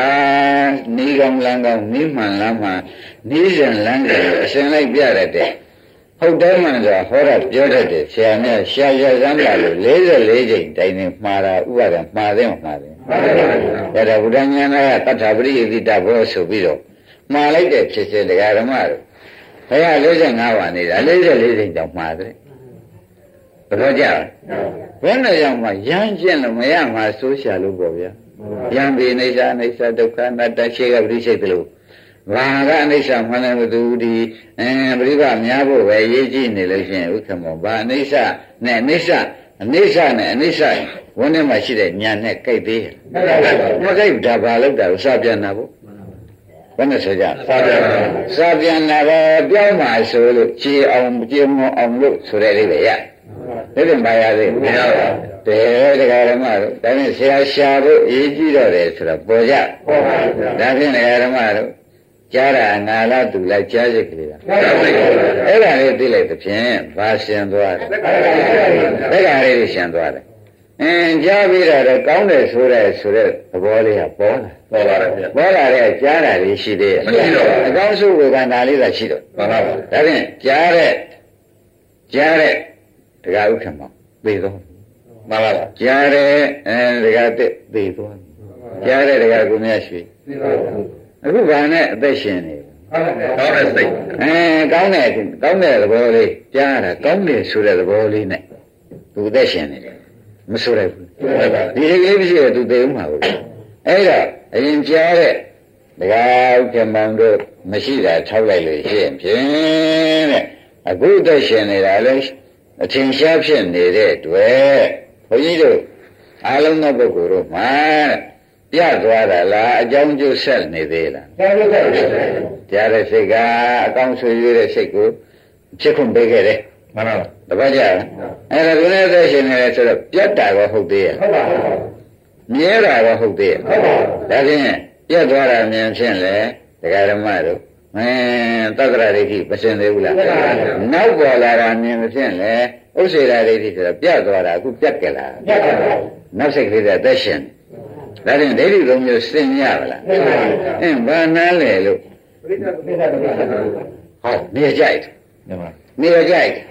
နီးကောင်းလမ်းကောင်းနီးမှန်လမ်းမှန်နီးစဉ်လမ်းကိုအစဉ်လိုက်ပြရတဲ့ဟုတ်တယ်မှန်ဆိုတာဟောတာပြောတတ်တယ်ဆရာများရှာရစမ်းပါလို့44ချိန်တိုင်နေမှားတာဥပါဒမှားတယ်မမှားတယ်ဒါတော့ဘုရားဉာဏ်ကတတ္ထပရိယတိတဘောဆိုပြီးတော့မှားလိုက်တဲ့ဖြစ်စေတရားဓမ္မတို့ဘုရား45ပါနေတာ44ချိန်တောင်မှားတယ် ဘယ်တော့ကြလဲဘယ်နဲ့ရောက်မှရမ်းကျင့်လို့မရမှာစိုးရှာလို့ပေါ့ဗျာယံပိအိဋ္ဌအိဋ္ဌဒုက္ခအနတ္တရှိကပရိစိတ်တလို့ဘာကအနိစ္စမှန်တယ်မသူဒီအဲပရိပများဖို့ပဲရေးကြည့်နေလို့ရှိရင်ဥက္ကမောဘာအနိစ္စနဲ့အနိစ္စအနိစ္စနဲ့အနိစ္စဝန်းထဲမှာရှိတဲ့ညာနဲ့ကြိုက်သေးတယ်မကြိုက်ဘူးဒါဘာလို့တာလို့စပြန်တာပေါ့ဘယ်နဲ့ဆိုကြသာဗျာစပြန်တာပဲပြောင်းပါဆိုလို့ကြည်အောင်ကြည်မအောင်လို့ဆိုတဲ့လေးပဲရဒါ ပြန်ပါရသေးမရပါဘူးတယ်တရားဓမ္မတို့ဒါနဲ့ဆရာရှာဖို့အရေးကြီးတော့တယ်ဆိုတော့ပေါ်ကြဟုတ်ပါဗျာဒါဖြင့်တရားဓမ္မတို့ကြားတာငါလားသူလားကြားစိတ်ကလေးလားသာဗျာအဲ့ဒါလေးသိလိုက်သဖြင့်ဘာရှင်သွားတယ်တက္ကရာလေးရှင်သွားတယ်အင်းကြားပြီးတော့ကောင်းတယ်ဆိုတဲ့ဆိုတဲ့သဘောလေးကပေါ်လာပေါ်ပါဗျာပေါ်လာတဲ့ကြားတာလေးရှိသေးရဲ့မရှိတော့ဘူးအကောင်းဆုံးဝေဒနာလေးသာရှိတော့မှန်ပါဗျာဒါဖြင့်ကြားတဲ့ကြားတဲ့ တရားဥက္ကမသိတော့မှန်ပါဗျာကြားတဲ့အဲတရားတက်သိသွားကြားတဲ့တရားကိုမြတ်ရှိအခုဘာနဲ့အသက်ရှင်နေလဲကောင်းတဲ့စိတ်အဲကောင်းတဲ့ကောင်းတဲ့သဘောလေးကြားတာကောင်းတယ်ဆိုတဲ့သဘောလေးနဲ့သူအသက်ရှင်နေတယ်မဆိုရဘူးမှန်ပါဗျာဒီလိုလေးမရှိရင်သူသိဦးမှာဘူးအဲ့တော့အရင်ကြားတဲ့တရားဥက္ကမောင်တို့မရှိတာထောက်လိုက်လို့ရှိရင်ဖြင့်တဲ့အခုအသက်ရှင်နေတာလဲ အထင်ရှားဖြစ်နေတဲ့တွေ့ဘုန်းကြီးတို့အားလုံးသောပုဂ္ဂိုလ်တို့မှာပြသွားတာလားအကြောင်းကျိုးဆက်နေသေးလားသာဗျာကြားတဲ့စိတ်ကအကောင်းဆွေးရတဲ့စိတ်ကိုဖြစ်ခွင့်ပေးခဲ့တယ်မှန်ပါပါတပတ်ကြလားအဲ့ဒါလူနဲ့အသက်ရှင်နေတယ်ဆိုတော့ပြတ်တာကောဟုတ်သေးရဲ့ဟုတ်ပါဟုတ်ပါမြဲတာကောဟုတ်သေးရဲ့ဟုတ်ပါဒါဖြင့်ပြတ်သွားတာမြင်ဖြင့်လေဒကာဓမ္မတို့ မင်းသတ္တရဒိဋ္ဌိမစင်သေးဘူးလားနောက်ပေါ်လာတာမြင်ဖြင့်လေဥစ္စေရာဒိဋ္ဌိဆိုတော့ပြတ်သွားတာအခုပြတ်ကြလားပြတ်ပါပါနောက်စိတ်ကလေးကအသက်ရှင်ဒါဖြင့်ဒိဋ္ဌိသုံးမျိုးစင်ရပါလားပြတ်ပါပါအင်းဘာနာလဲလို့ပြိဿပြိဿပြိဿဟောနေရာကြိုက်တယ်မှန်ပါနေရာကြိုက်တယ်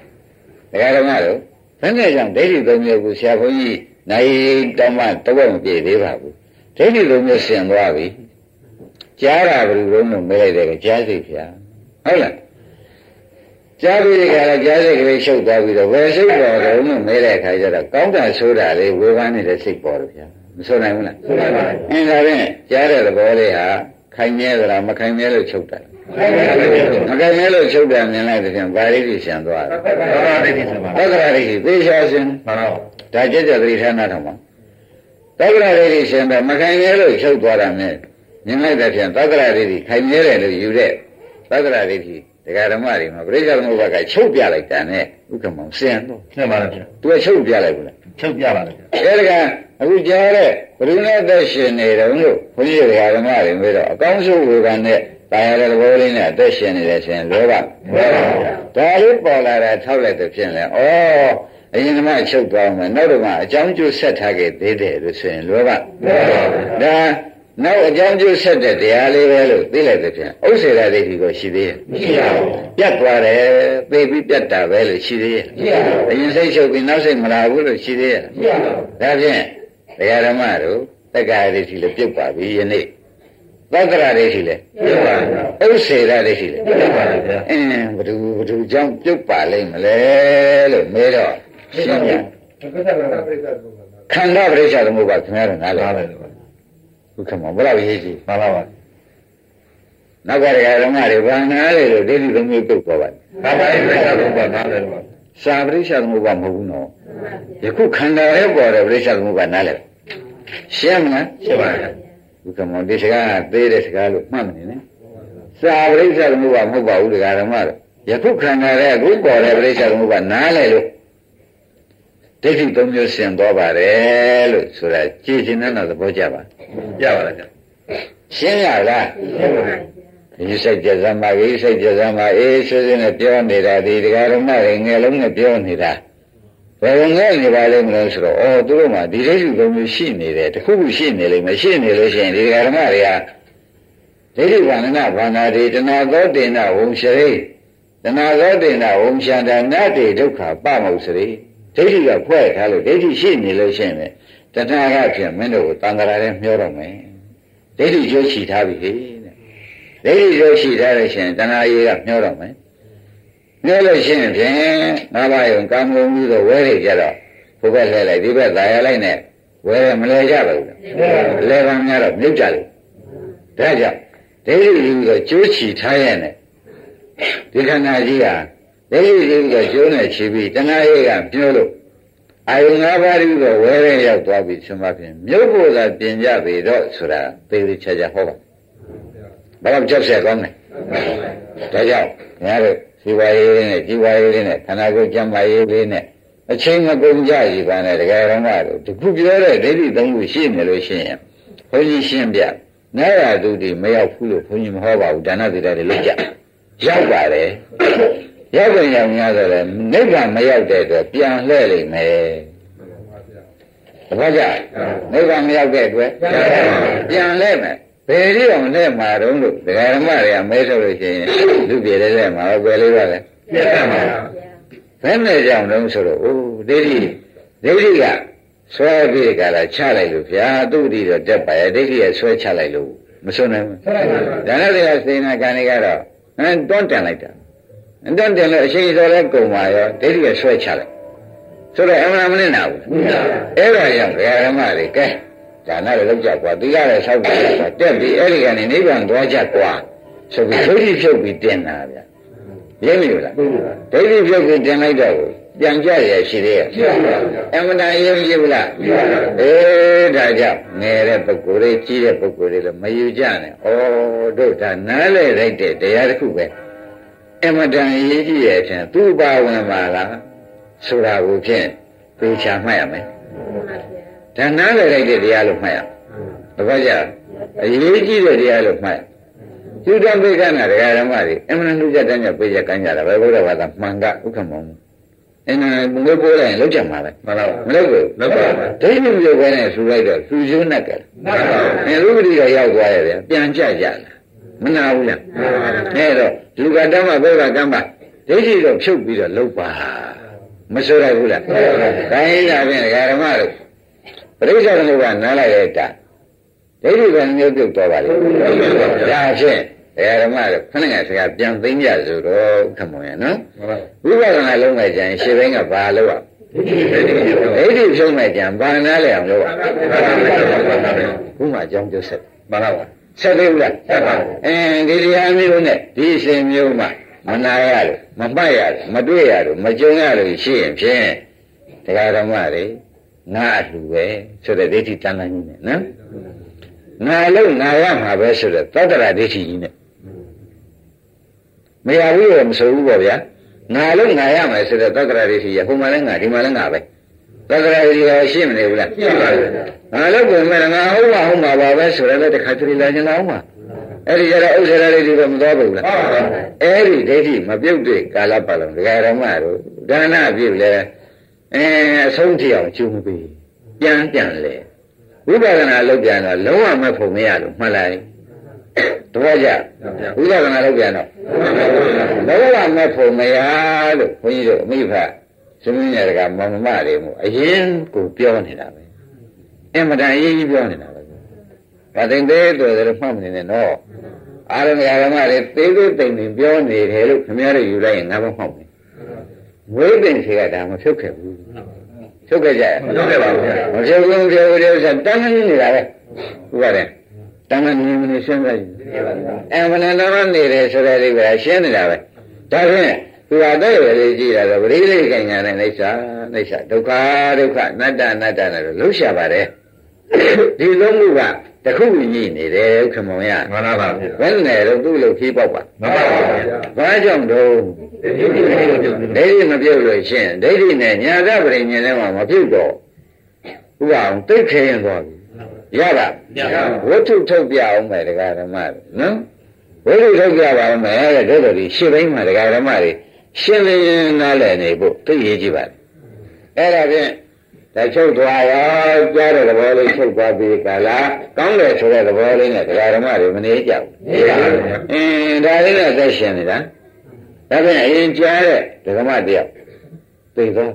ဒကာဓမ္မတို့ဘယ်နဲ့ကြောင့်ဒိဋ္ဌိသုံးမျိုးကိုဆရာဘုန်းကြီးနိုင်တောင်းမှတဝက်မပြည့်သေးပါဘူးဒိဋ္ဌိသုံးမျိုးဆင်သွားပြီ ကြားတာဘယ်လိုလုံးလို့မေးလိုက်တယ်ကကြားစိတ်ဖြာဟုတ်လားကြားပြီးဒီကရကြားစိတ်ကလေးရှုပ်သွားပြီးတော့ဘယ်စိတ်ပေါ်တယ်လို့မေးတဲ့အခါကျတော့ကောင်းတာဆိုးတာလေးဝေဖန်နေတဲ့စိတ်ပေါ်တယ်ဗျာမဆိုနိုင်ဘူးလားဆိုပါပါအင်းဒါဖြင့်ကြားတဲ့သဘောလေးဟာခိုင်မြဲသလားမခိုင်မြဲလို့ချုပ်တာဟုတ်ပါပါမခိုင်မြဲလို့ချုပ်တာမြင်လိုက်တဲ့ပြန်ဘာလေးကြီးရှံသွားတယ်ဘာသာဒိဋ္ဌိစပါသက္ကရာဒိဋ္ဌိသေချာရှင်မှန်ပါပါဒါကြက်ကြက်သတိထားနာထောင်ပါသက္ကရာဒိဋ္ဌိရှင်ပဲမခိုင်မြဲလို့ချုပ်သွားတာနဲ့ မြင်လိုက်တဲ့ပြန်သက္ကရာဒိဋ္ဌိခိုင်မြဲတယ်လို့ယူတဲ့သက္ကရာဒိဋ္ဌိဒကာဓမ္မတွေမှာပြိဿသမုပ္ပါကချုပ်ပြလိုက်တာနဲ့ဥက္ကမောင်စင်တော့မှန်ပါဗျာသူကချုပ်ပြလိုက်ဘူးလားချုပ်ပြပါလေအဲဒီကအခုကြားတဲ့ဘုရားနဲ့သက်ရှင်နေတယ်လို့ဘုန်းကြီးတွေကဓမ္မတွေမေးတော့အကောင်းဆုံးဝေဘာနဲ့တာယာတဲ့သဘောလေးနဲ့အသက်ရှင်နေတယ်ဆိုရင်လောဘမှန်ပါဗျာဒါလေးပေါ်လာတာထောက်လိုက်တဲ့ဖြစ်လဲဩအရင်ကမှချုပ်သွားမယ်နောက်တော့မှအကြောင်းကျိုးဆက်ထားခဲ့သေးတယ်လို့ဆိုရင်လောဘမှန်ပါဗျာဒါ နောက်အကြောင်းကျိုးဆက်တဲ့တရားလေးပဲလို့သိလိုက်တဲ့ဖြစ်ဥစ္စေရာဒိဋ္ဌိကိုရှိသေးရဲ့မရှိပါဘူးပြတ်သွားတယ်သိပြီးပြတ်တာပဲလို့ရှိသေးရဲ့မရှိပါဘူးအရင်စိတ်ချုပ်ပြီးနောက်စိတ်မလာဘူးလို့ရှိသေးရဲ့မရှိပါဘူးဒါဖြင့်တရားဓမ္မတို့တက္ကရာဒိဋ္ဌိလည်းပြုတ်ပါပြီယနေ့သက္ကရာဒိဋ္ဌိလည်းပြုတ်ပါဗျာဥစ္စေရာဒိဋ္ဌိလည်းပြုတ်ပါဗျာအင်းဘယ်သူဘယ်သူကြောင့်ပြုတ်ပါလိမ့်မလဲလို့မေးတော့ရှင်းပြခန္ဓာပရိစ္ဆာသမုပ္ပါခင်ဗျားတို့နားလည် ပါပါလေဘုခမောဘယ်လောက်ရေးကြည့်မှန်ပါပါနောက်ကတရားဓမ္မတွေဘာနားလေလို့ဒိဋ္ဌိသုံးမျိုးပြုတ်သွားပါဘာသာရေးပြိဿဘုရားနားတယ်ပါစာပရိစ္ဆာသမုပ္ပါမဟုတ်ဘူးနော်ယခုခန္ဓာရဲ့ပေါ်တဲ့ပရိစ္ဆာသမုပ္ပါနားလည်ရှင်းမလားရှင်းပါဗျာဘုခမောဒီစကားကသေးတဲ့စကားလို့မှတ်မနေနဲ့စာပရိစ္ဆာသမုပ္ပါမဟုတ်ပါဘူးတရားဓမ္မတို့ယခုခန္ဓာရဲ့အခုပေါ်တဲ့ပရိစ္ဆာသမုပ္ပါနားလည်လို့ ဒိဋ္ဌိသုံးမျိုးဆင်သွားပါတယ်လို့ဆိုတာကြည်ရှင်တဲ့သဘောကြပါပြပါလားဗျာရှင်းရလားရှင်းပါဗျာဒီစိတ်ကြစမ်းပါဒီစိတ်ကြစမ်းပါအေးဆွေးဆွေးနဲ့ပြောနေတာဒီတရားဓမ္မတွေငယ်လုံးနဲ့ပြောနေတာဘယ်လိုငယ်နေပါလိမ့်မလို့ဆိုတော့အော်သူတို့မှဒီဒိဋ္ဌိသုံးမျိုးရှိနေတယ်တခုခုရှိနေလိမ့်မယ်ရှိနေလို့ရှိရင်ဒီတရားဓမ္မတွေကဒိဋ္ဌိဝန္ဒနာဘာနာတိတဏှာသောတေနဝံရှရိတဏှာသောတေနဝံရှန္ဒနာတိဒုက္ခပမုစရိ ဒိဋ္ဌိကဖွဲ့ထားလို့ဒိဋ္ဌိရှိနေလို့ရှိရင်တဏှာကဖြင့်မင်းတို့ကိုတန်ត្រာထဲမျောတော့မယ်ဒိဋ္ဌိကျိုးချီထားပြီဟဲ့တဲ့ဒိဋ္ဌိကျိုးရှိထားလို့ရှိရင်တဏှာကြီးကမျောတော့မယ်မျောလို့ရှိရင်ဖြင့်ငါးပါးယုံကာမဂုဏ်ပြီးတော့ဝဲရကြတော့ဘုဘက်လှည့်လိုက်ဒီဘက်သာရလိုက်နဲ့ဝဲရမလဲကြပါဘူးလဲပါများတော့မြုပ်ကြတယ်ဒါကြောင့်ဒိဋ္ဌိကြီးကကျိုးချီထားရဲ့နဲ့ဒီခန္ဓာကြီးဟာ ဒိဋ္ဌိကြီးကကျိုးနဲ့ချီပြီးတဏှာကြီးကမျောလို့အာယုငါးပါးပြီးတော့ဝဲရရောက်သွားပြီဆိုမှဖြင့်မြုပ်ဖို့သာပြင်ကြပြီတော့ဆိုတာသေသေးချာချာဟောပါဘာလို့ကြောက်ဆက်ကောင်းလဲဒါကြောင့်ခင်ဗျားတို့ဇီဝရေးလေးနဲ့ဇီဝရေးလေးနဲ့ခန္ဓာကိုယ်ကျမ်းမာရေးလေးနဲ့အချိန်မကုန်ကြစီပါနဲ့တရားတော်ကတို့တခုပြောတဲ့ဒိဋ္ဌိသုံးခုရှိနေလို့ရှိရင်ဘုန်းကြီးရှင်းပြနာရသူတွေမရောက်ဘူးလို့ဘုန်းကြီးမဟောပါဘူးဒါနသီလတွေလုပ်ကြရောက်ပါတယ် ရောက်ပြန်ရောက်များဆိုလည်းနိဗ္ဗာန်မရောက်တဲ့အတွက်ပြန်လှည့်လိမ့်မယ်တပတ်ကြနိဗ္ဗာန်မရောက်တဲ့အတွက်ပြန်လှည့်မယ်ဘယ်လိုအောင်လှည့်မှာတုံးလို့ဒကာဓမ္မတွေကမဲထုတ်လို့ရှိရင်လူပြေတဲ့ထဲမှာပဲလေးပါလေပြတ်ပါပါဘယ်နဲ့ကြောင့်လဲဆိုတော့အိုးဒိဋ္ဌိဒိဋ္ဌိကဆွဲပြီးကြတာချလိုက်လို့ဗျာသူ့တည်းတော့တက်ပါရဲ့ဒိဋ္ဌိကဆွဲချလိုက်လို့မစွန့်နိုင်ဘူးဆက်လိုက်ပါဒါနဲ့တရားစေနာကံတွေကတော့ဟမ်တွန်းတင်လိုက်တာ တွန်းတင်လို့အရှိန်စော်လဲကုန်ပါရောဒိဋ္ဌိကဆွဲချလိုက်ဆိုတော့အမှန်မလင်းတာဘူးအဲ့ဒါကြောင့်ဘုရားဓမ္မတွေကဲဒါနလည်းလောက်ကြကွာသီလလည်းဆောက်ကြကွာတက်ပြီးအဲ့ဒီကနေနိဗ္ဗာန်သွားကြကွာဆိုပြီးဒိဋ္ဌိဖြုတ်ပြီးတင်တာဗျာရင်းမိလားဘူးပါဒိဋ္ဌိပြုတ်ပြီးတင်လိုက်တော့ပြန်ကြရရှိသေးရဲ့ပြတ်ပါဗျာအမှန်တန်ရေးမရှိဘူးလားပြတ်ပါဗျာအေးဒါကြောင့်ငယ်တဲ့ပုဂ္ဂိုလ်တွေကြီးတဲ့ပုဂ္ဂိုလ်တွေလည်းမယူကြနဲ့ဩတို့ဒါနားလေလိုက်တဲ့တရားတစ်ခုပဲ အအမတန်အရေးကြီးရဲ့ဖြင့်သူ့ပါဝင်ပါလားဆိုတာကိုဖြင့်ပေချာမှတ်ရမယ်ဒါနားလည်လိုက်တဲ့တရားလို့မှတ်ရတပတ်ကြအရေးကြီးတဲ့တရားလို့မှတ်ယူတံပိကနာတရားဓမ္မတွေအမှန်လူကြတဲ့ညပြေကြကမ်းကြတာပဲဘုရားဘာသာမှန်ကဥက္ကမောင်းအင်းငွေပိုးလိုက်ရင်လောက်ကြမှာပဲမှန်ပါပါမလောက်ဘူးလောက်ပါပါဒိဋ္ဌိပြုတ်ပဲနဲ့ဆူလိုက်တော့ဆူကျိုးနဲ့ကဲမှန်ပါပါအဲလူပတိကရောက်သွားရဲ့ဗျာပြန်ကြကြလား မနာဘူးလားအဲတော့လူကတမ်းမှာဘယ်ကကမ်းပါဒိဋ္ဌိတော့ဖြုတ်ပြီးတော့လုတ်ပါမဆိုရဘူးလားခိုင်းလာပြန်ဓမ္မတို့ပရိစ္ဆေသမုပ္ပါနားလိုက်တဲ့တာဒိဋ္ဌိကမျိုးပြုတ်သွားပါလေဒါဖြင့်ဓမ္မတို့ခဏငယ်ဆရာပြန်သိမ့်ကြဆိုတော့ခမောရနော် မှန်ပါ ဝိပဿနာလုံးမဲ့ကြရင်ရှင်းဘင်းကဘာလို့อ่ะဒိဋ္ဌိဖြုံးမဲ့ကြံဘာနာလဲအောင်လို့อ่ะဘုမှအကြောင်းကျဆက် မှန်ပါပါ ဆက်သေးဘူးလားဆက်ပါအင်းဒီတရားမျိုးနဲ့ဒီအရှင်မျိုးမှမနာရလို့မပတ်ရလို့မတွေ့ရလို့မကြုံရလို့ရှိရင်ဖြင့်တရားဓမ္မတွေငါအလှပဲဆိုတဲ့ဒိဋ္ဌိတန်တန်ကြီးနဲ့နော်ငါလို့ငါရမှာပဲဆိုတဲ့သတ္တရာဒိဋ္ဌိကြီးနဲ့မရဘူးလို့မဆိုဘူးပေါ့ဗျာငါလို့ငါရမယ်ဆိုတဲ့သတ္တရာဒိဋ္ဌိရဟိုမှာလည်းငါဒီမှာလည်းငါပဲ သတ္တရာဒိဋ္ဌိကရှင်းမနေဘူးလားရှင်းပါပြီငါလို့ကိုယ်မဲ့ငါဟုတ်ပါဟုတ်ပါပါပဲဆိုရတဲ့တခါတည်းလာခြင်းလားဟုတ်ပါအဲ့ဒီကျတော့ဥစ္စာရလေးတွေမသွားဘူးလားဟုတ်ပါဘူးအဲ့ဒီဒိဋ္ဌိမပြုတ်တဲ့ကာလပတ်လုံးဒကာရမတို့ဒါနပြုတ်လဲအဲအဆုံးထိအောင်ကျုံပြီးပြန်ပြန်လဲဝိပဿနာလုပ်ပြန်တော့လုံးဝမဖို့မရလို့မှတ်လိုက်တပည့်ကြဝိပဿနာလုပ်ပြန်တော့လုံးဝမဖို့မရလို့ခွန်ကြီးတို့အမိဖ သမင်းရကမမမတွေမို့အရင်ကိုပြောနေတာပဲအင်မတန်အရေးကြီးပြောနေတာပဲဘာသိတဲ့တော်တယ်မှတ်မနေနဲ့နော်အာရမရမတွေသေးသေးတိမ်တိမ်ပြောနေတယ်လို့ခင်ဗျားတို့ယူလိုက်ရင်ငါမမှောက်ဘူးဝိသိင်စီကဒါမဖြုတ်ခဲ့ဘူးဖြုတ်ခဲ့ကြရဲ့မလုပ်ခဲ့ပါဘူးဗျာမဖြုတ်ဘူးဖြုတ်ဘူးလို့ဆိုတန်းနေနေတာပဲဟုတ်ပါတယ်တန်းနေမနေရှင်းလိုက်အမနတော်နေတယ်ဆိုတဲ့အိဗယ်ရှင်းနေတာပဲဒါဖြင့် သူဟာတဲ့ရည်ကြည့်ရတော့ပရိသေကညာနဲ့အိဋ္ဌာအိဋ္ဌာဒုက္ခဒုက္ခအနတ္တအနတ္တနဲ့လို့လှုပ်ရှားပါတယ်ဒီလုံးမှုကတခုညည်နေတယ်ခမောင်ရမှန်ပါပါဗျာဘယ်နဲ့တော့သူ့လို့ဖြေးပေါက်ပါမှန်ပါပါဗျာဘာကြောင့်တော့ဒိဋ္ဌိမပြုတ်လို့ရှင်းဒိဋ္ဌိနဲ့ညာတပရိညာနဲ့မှမပြုတ်တော့ဥပအောင်သိခဲရင်သွားပြီရတာရပါဘူးဝတ္ထုထုတ်ပြအောင်မယ်တရားဓမ္မတွေနော်ဝတ္ထုထုတ်ပြပါအောင်မယ်တဲ့တို့တို့ဒီရှင်းဘိန်းမှာတရားဓမ္မတွေ ရှင်းလင်းနားလည်နေဖို့သိရေးကြည့်ပါလေအဲ့ဒါဖြင့်ဒါချုပ်သွားရောကြားတဲ့သဘောလေးချုပ်သွားပြီးကာလကောင်းတယ်ဆိုတဲ့သဘောလေးနဲ့တရားဓမ္မတွေမနေကြဘူးနေပါဘူးဗျာအင်းဒါလေးနဲ့သက်ရှင်နေတာဒါဖြင့်အရင်ကြားတဲ့ဓမ္မတရားသိသော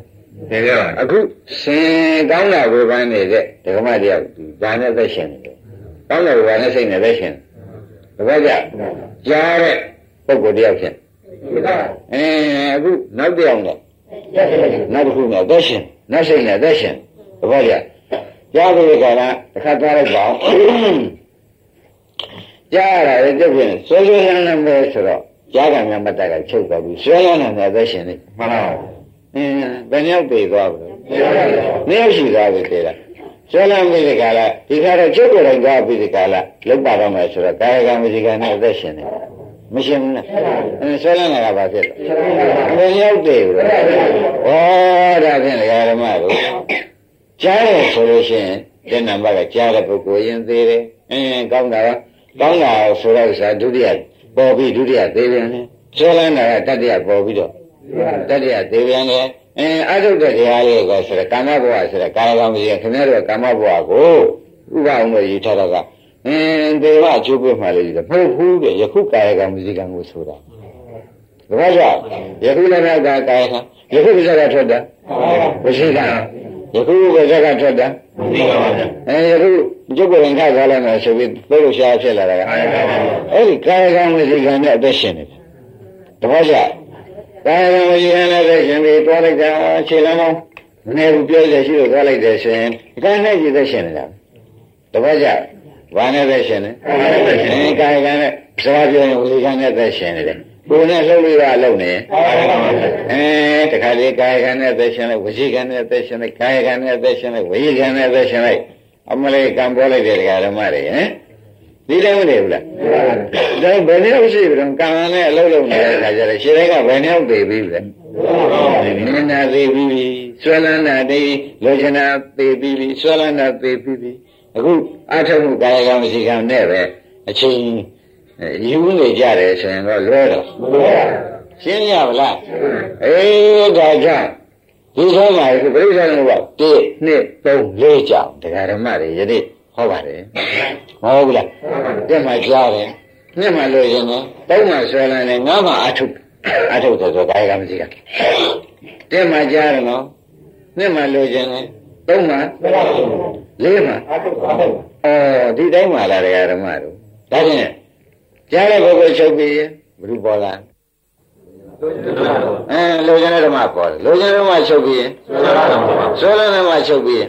နေကြပါအခုရှင်ကောင်းတာဝေဖန်နေတဲ့ဓမ္မတရားဒီဒါနဲ့သက်ရှင်နေတယ်ကောင်းတဲ့ဝေဖန်နဲ့စိတ်နဲ့သက်ရှင်တယ်ဘာကြကြားတဲ့ပုဂ္ဂိုလ်တယောက်ဖြင့် အင်းအခုနောက်တစ်ယောက်တော့နောက်တစ်ခုတော့သက်ရှင်နောက်စိတ်နဲ့သက်ရှင်ဘာကြကြားတဲ့ကလာတစ်ခါသွားလိုက်ပါဦးကြားရတာလေတပြင်းဆွဲဆွဲလန်းလန်းပဲဆိုတော့ကြားကမြတ်မတက်ကချုပ်သွားပြီဆွဲလန်းလန်းတဲ့သက်ရှင်နေမှန်ပါပါအင်းဘယ်နှယောက်ပြေသွားပြီလဲနှစ်ယောက်ရှိသွားပြီသေးလားဆွဲလန်းပြီးဒီကလာဒီခါတော့ကျုပ်ကိုယ်တိုင်သွားပြီးဒီကလာလောက်ပါတော့မယ်ဆိုတော့ကာယကံဝစီကံနဲ့အသက်ရှင်နေ မရှင်ဘူးလားအင်းဆွဲလန်းလာတာဘာဖြစ်လဲဘယ်နှယောက်ပြေပြီလဲဩဒါဖြင့်ဒကာဓမ္မတို့ကြားတယ်ဆိုလို့ရှိရင်ဒီနံပါတ်ကကြားတဲ့ပုဂ္ဂိုလ်ရင်သေးတယ်အင်းကောင်းတာပါကောင်းတာဆိုတော့ဆိုဒုတိယပေါ်ပြီးဒုတိယသေးပြန်တယ်ဆွဲလန်းတာကတတိယပေါ်ပြီးတော့တတ္တရသေပြန်တယ်အင်းအထုတ်တဲ့တရားလေးကိုဆိုရကာမဘဝဆိုရကာယကံကြီးခင်ဗျားတို့ကာမဘဝကိုဥပအောင်လို့ယူထားတော့က အင်းဒေဝအကျိုးပေးမှလေမဟုတ်ဘူးတဲ့ယခုကာယကံကြီးကံကိုဆိုတာဘာကြောင့်ယခုလည်းကာကာယကံယခုပြဇကထွက်တာမရှိတာယခုပြဇကထွက်တာသိပါပါဗျာအဲယခုကျုပ်ကိုယ်ရင်ခါသွားလိုက်မယ်ဆိုပြီးသိလို့ရှားဖြစ်လာတာကကာယကံပါအဲ့ဒီကာယကံကြီးကံနဲ့အသက်ရှင်နေတယ်တပည့်ကြကာယကံကြီးကံနဲ့အသက်ရှင်ပြီးတွားလိုက်တာခြေလမ်းတော့မနေဘူးပြောရရှိလို့တွားလိုက်တယ်ဆိုရင်ဒီကံနဲ့ကြည့်သက်ရှင်နေတာတပည့်ကြ ဘာနဲ့သက်ရှင်လဲအဲကာယကံနဲ့စကားပြောရင်ဝိကံနဲ့သက်ရှင်နေတယ်ကိုယ်နဲ့လှုပ်လို့ရလှုပ်နေရင်အဲတခါလေကာယကံနဲ့သက်ရှင်လိုက်ဝစီကံနဲ့သက်ရှင်လိုက်ကာယကံနဲ့သက်ရှင်လိုက်ဝိကံနဲ့သက်ရှင်လိုက်အမလေးကံပေါ်လိုက်တဲ့ဒကာဓမ္မတွေဟင်ဒီတိုင်းမနေဘူးလားဒါဘယ်နည်းရှိပြီတော့ကံနဲ့အလုပ်လုပ်နေတဲ့အခါကျတော့ရှင်းတိုင်းကဘယ်နည်းသေးပြီလဲမင်းနာသေးပြီဆွဲလန်းတာတိလောချနာသေးပြီဆွဲလန်းတာသေးပြီ အခုအထုံးမှုကာယကံမရှိကံနဲ့ပဲအချိန်ယူနေကြတယ်ဆိုရင်တော့လွဲတော့ရှင်းရပါလားအေးဒါကြောင့်ဒီထဲမှာဒီပြိဿလုံးက1 2 3 4ကြောင်တရားဓမ္မတွေယနေ့ဟောပါတယ်မဟုတ်ဘူးလားတက်မှကြားတယ်နှစ်မှလို့ရင်တော့သုံးမှဆွဲလန်းတယ်ငါးမှအထုအထုဆိုတော့ကာယကမရှိကတက်မှကြားတယ်နော်နှစ်မှလို့ရင်လည်း သုံးမှလေးမှအော်ဒီတိုင်းမှလားတရားဓမ္မတို့ဒါဖြင့်ကြားတဲ့ပုဂ္ဂိုလ်ချုပ်ပြီးရင်ဘုရုပေါ်လာအဲလိုချင်တဲ့ဓမ္မပေါ်တယ်လိုချင်တဲ့ဓမ္မချုပ်ပြီးရင်ဆွဲလန်းတဲ့ဓမ္မချုပ်ပြီးရင်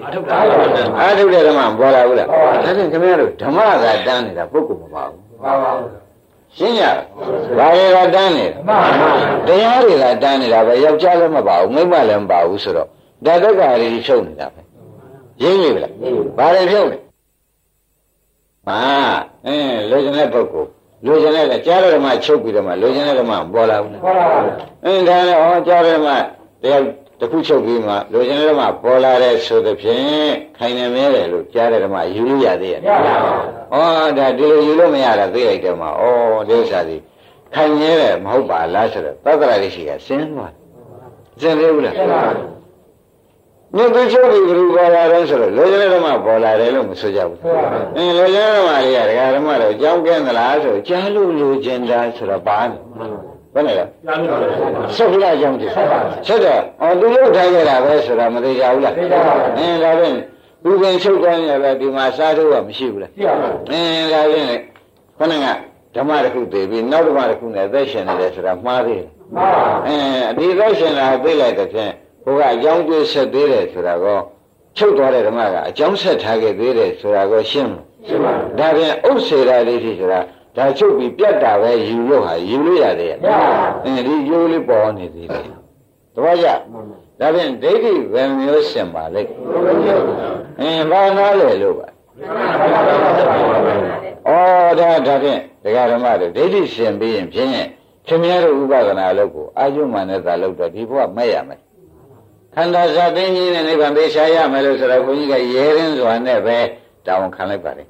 အာထုတဲ့ဓမ္မပေါ်လာဘူးလားဒါဖြင့်ခင်ဗျားတို့ဓမ္မကတန်းနေတာပုဂ္ဂိုလ်မပါဘူးရှင်းရဘာတွေကတန်းနေတရားတွေကတန်းနေတာပဲယောက်ျားလည်းမပါဘူးမိန်းမလည်းမပါဘူးဆိုတော့ဓာတ်ကရီချုပ်နေတာပဲ ရင်းပြီလားဘာတွေဖြုတ်လဲဟာအင်းလိုချင်တဲ့ပုဂ္ဂိုလ်လိုချင်တဲ့ကြားရဓမ္မချုပ်ပြီးတော့မှလိုချင်တဲ့ဓမ္မပေါ်လာဘူးပေါ်လာပါဘူးအင်းဒါလည်းဟောကြားရဓမ္မတရားတစ်ခုချုပ်ပြီးမှလိုချင်တဲ့ဓမ္မပေါ်လာတဲ့ဆိုသဖြင့်ခိုင်နေမဲတယ်လို့ကြားတဲ့ဓမ္မယူလို့ရသေးရဲ့မရပါဘူးဩဒါဒီလိုယူလို့မရတာသိလိုက်တယ်မှာဩဒီဥစ္စာဒီခိုင်နေတယ်မဟုတ်ပါလားဆိုတော့သတ္တရာရှိကစဉ်းသွားစဉ်းသေးဘူးလား မြတ်သူချုပ်ပြီးဘယ်လိုပေါ်လာတယ်ဆိုတော့လောကဓမ္မပေါ်လာတယ်လို့မဆိုကြဘူး။အင်းလောကဓမ္မတွေကဒကာဓမ္မတော့ကြောင်းကဲသလားဆိုကြားလို့လိုချင်တာဆိုတော့ပါနေ။ဘယ်နဲ့လဲ။ဆုတ်ရကြောင်းတည်း။ဆက်တော့အော်သူလို့ထားကြတာပဲဆိုတာမသိကြဘူးလား။အင်းဒါဖြင့်သူပင်ချုပ်သွားနေတယ်ဒီမှာစားထုတ်ကမရှိဘူးလား။အင်းဒါဖြင့်ခဏကဓမ္မတစ်ခုသိပြီးနောက်ဓမ္မတစ်ခုနဲ့သက်ရှင်နေတယ်ဆိုတာမှားသေးတယ်။မှား။အင်းဒီသက်ရှင်တာသိလိုက်တဲ့ဖြင့် ဟိုကအကြောင်းတွေးဆက်သေးတယ်ဆိုတာကောချုပ်သွားတဲ့ဓမ္မကအကြောင်းဆက်ထားခဲ့သေးတယ်ဆိုတာကောရှင်းမရှင်းပါဘူးဒါပြန်ဥစ္စေရာဒိဋ္ဌိဆိုတာဒါချုပ်ပြီးပြတ်တာပဲယူလို့ဟာယူလို့ရတယ်မရပါဘူးအဲဒီယူလေးပေါ်နေသေးတယ်တပည့်ကြဒါပြန်ဒိဋ္ဌိဘယ်မျိုးရှင်းပါလဲအင်းဘာနာလဲလို့ပါဩဒါဒါဖြင့်ဒကာဓမ္မတို့ဒိဋ္ဌိရှင်ပြီးရင်ဖြင့်ခင်ဗျားတို့ဥပဒနာလုပ်ကိုအာယုမှန်နဲ့သာလုပ်တော့ဒီဘုရားမဲ့ရမယ် ခန္ဓာဇာသိင်းကြီးနဲ့နိဗ္ဗာန်သိရှားရမယ်လို့ဆိုတော့ဘုန်းကြီးကရဲရင်းစွာနဲ့ပဲတောင်းခံလိုက်ပါတယ်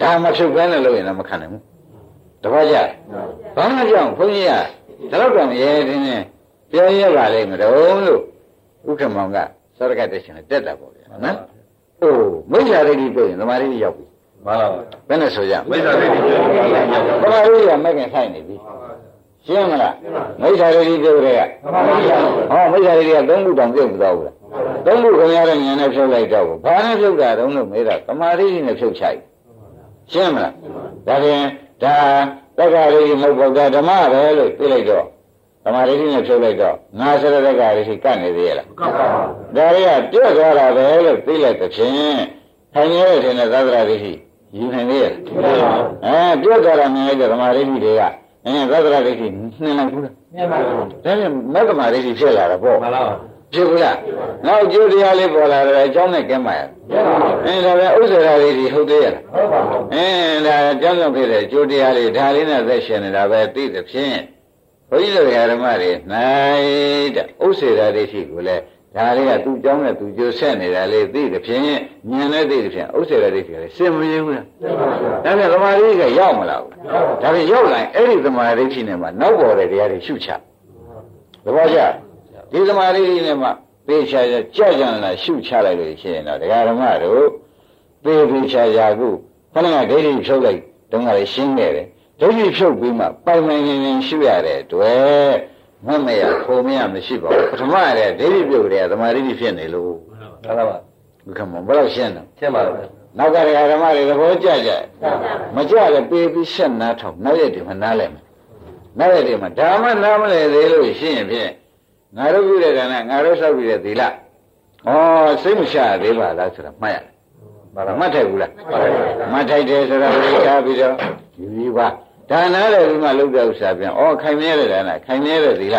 ဒါမဖြုတ်ဘဲနဲ့လို့ရင်တော့မခံနိုင်ဘူးတပည့်ကြဘာမှကြောင့်ဘုန်းကြီးကဒါတော့တော့ရဲရင်းနဲ့ပြောရပါလိမ့်မလို့လို့ဥက္ကမောင်ကသောရကတက်ရှင်တက်တာပေါ့ဗျာနော်အိုးမိစ္ဆာဒိဋ္ဌိပြောရင်သမာဓိရောက်ပြီမှန်ပါပါဘယ်နဲ့ဆိုကြမိစ္ဆာဒိဋ္ဌိပြောရင်သမာဓိကမဲ့ခင်ဆိုင်နေပြီ ရှင်းမလားမိစ္ဆာဒိဋ္ဌိပြုတ်တဲ့ကဟောမိစ္ဆာဒိဋ္ဌိကသုံးခုတောင်ပြုတ်မသွားဘူးလားသုံးခုခင်ဗျားတဲ့ဉာဏ်နဲ့ဖြုတ်လိုက်တော့ဘာနဲ့ဖြုတ်တာတုံးလို့မေးတာသမာဓိနဲ့ဖြုတ်ချိုက်ရှင်းမလားဒါပြန်ဒါတက္ကရာရိမဟုတ်ဘူးဒါဓမ္မပဲလို့ပြလိုက်တော့သမာဓိနဲ့ဖြုတ်လိုက်တော့ငါစရတက္ကရာရိကတ်နေသေးရဲ့လားကတ်ပါဘူးဒါတွေကပြတ်သွားတာပဲလို့သိလိုက်တဲ့ဖြင့်ထိုင်ရတဲ့ထင်တဲ့သဒ္ဒရာရိယူနိုင်သေးရဲ့အဲပြတ်သွားတာမြင်လိုက်တဲ့သမာဓိတွေက အဲသဒ္ဒရာဒိဋ္ဌိနှင်းလိုက်ဘူးလားမှန်ပါဘူးဒါပြန်မက္ကမဒိဋ္ဌိဖြစ်လာတာပေါ့မှန်ပါဘူးဖြစ်ဘူးလားနောက်ကျိုးတရားလေးပေါ်လာတယ်အကြောင်းနဲ့ကဲမှရအဲဒါပဲဥစ္စာရာလေးဒီဟုတ်သေးရလားဟုတ်ပါဘူးအဲဒါအကြောင်းကြောင့်ဖြစ်တဲ့ကျိုးတရားလေးဒါလေးနဲ့သက်ရှင်နေတာပဲသိသဖြင့်ဘုန်းကြီးတို့ဓမ္မတွေနိုင်တဲ့ဥစ္စာရာဒိဋ္ဌိကိုလည်း ဒါလေးကသူ့ကြောင်းနဲ့သူကျိုးဆက်နေတာလေးသိသဖြင့်ဉာဏ်နဲ့သိသဖြင့်ဥစ္စာရဒိဋ္ဌိကလည်းစင်မရဘူးလားဒါပြန်သမာဓိကရောက်မလားဘူးဒါပြန်ရောက်လာရင်အဲ့ဒီသမာဓိရှိနေမှာနောက်ပေါ်တဲ့တရားတွေရှုချသဘောကျဒီသမာဓိနဲ့မှသေချာကြကြံလာရှုချလိုက်လို့ရှိရင်တော့ဒကာဓမ္မတို့သေသေချာချာခုခဏကဒိဋ္ဌိဖြုတ်လိုက်တုန်းကလည်းရှင်းခဲ့တယ်ဒိဋ္ဌိဖြုတ်ပြီးမှပိုင်ပိုင်နေနေရှုရတဲ့အတွက် မမရခုံမရမရှိပါဘူးပထမရတဲ့ဒိဋ္ဌိပြုတ်တယ်သမာဓိဖြစ်နေလို့ဟုတ်ပါပါဘုခမဘယ်တော့ရှင်းတော့ရှင်းပါလားနောက်ကရဓမ္မတွေသဘောကျကြမကြလည်းပေးပြီးရှင်းနားထောင်နောက်ရက်ဒီမှာနားလဲမယ်နောက်ရက်ဒီမှာဒါမှနားမလဲသေးလို့ရှင်းရင်ဖြင့်ငါတို့ပြုတဲ့ကံနဲ့ငါတို့ဆောက်ပြီးတဲ့သီလဩစိတ်မချသေးပါလားဆိုတာမှတ်ရတယ်ဘာမှမထိုက်ဘူးလားမထိုက်တယ်ဆိုတာကိုထားပြီးတော့ယူပြီးပါ ဒါနာတဲ့ဒီမှာလောက်တဲ့ဥစ္စာပြန်ဩခိုင်မြဲတဲ့ဒါနာခိုင်မြဲတဲ့သီလ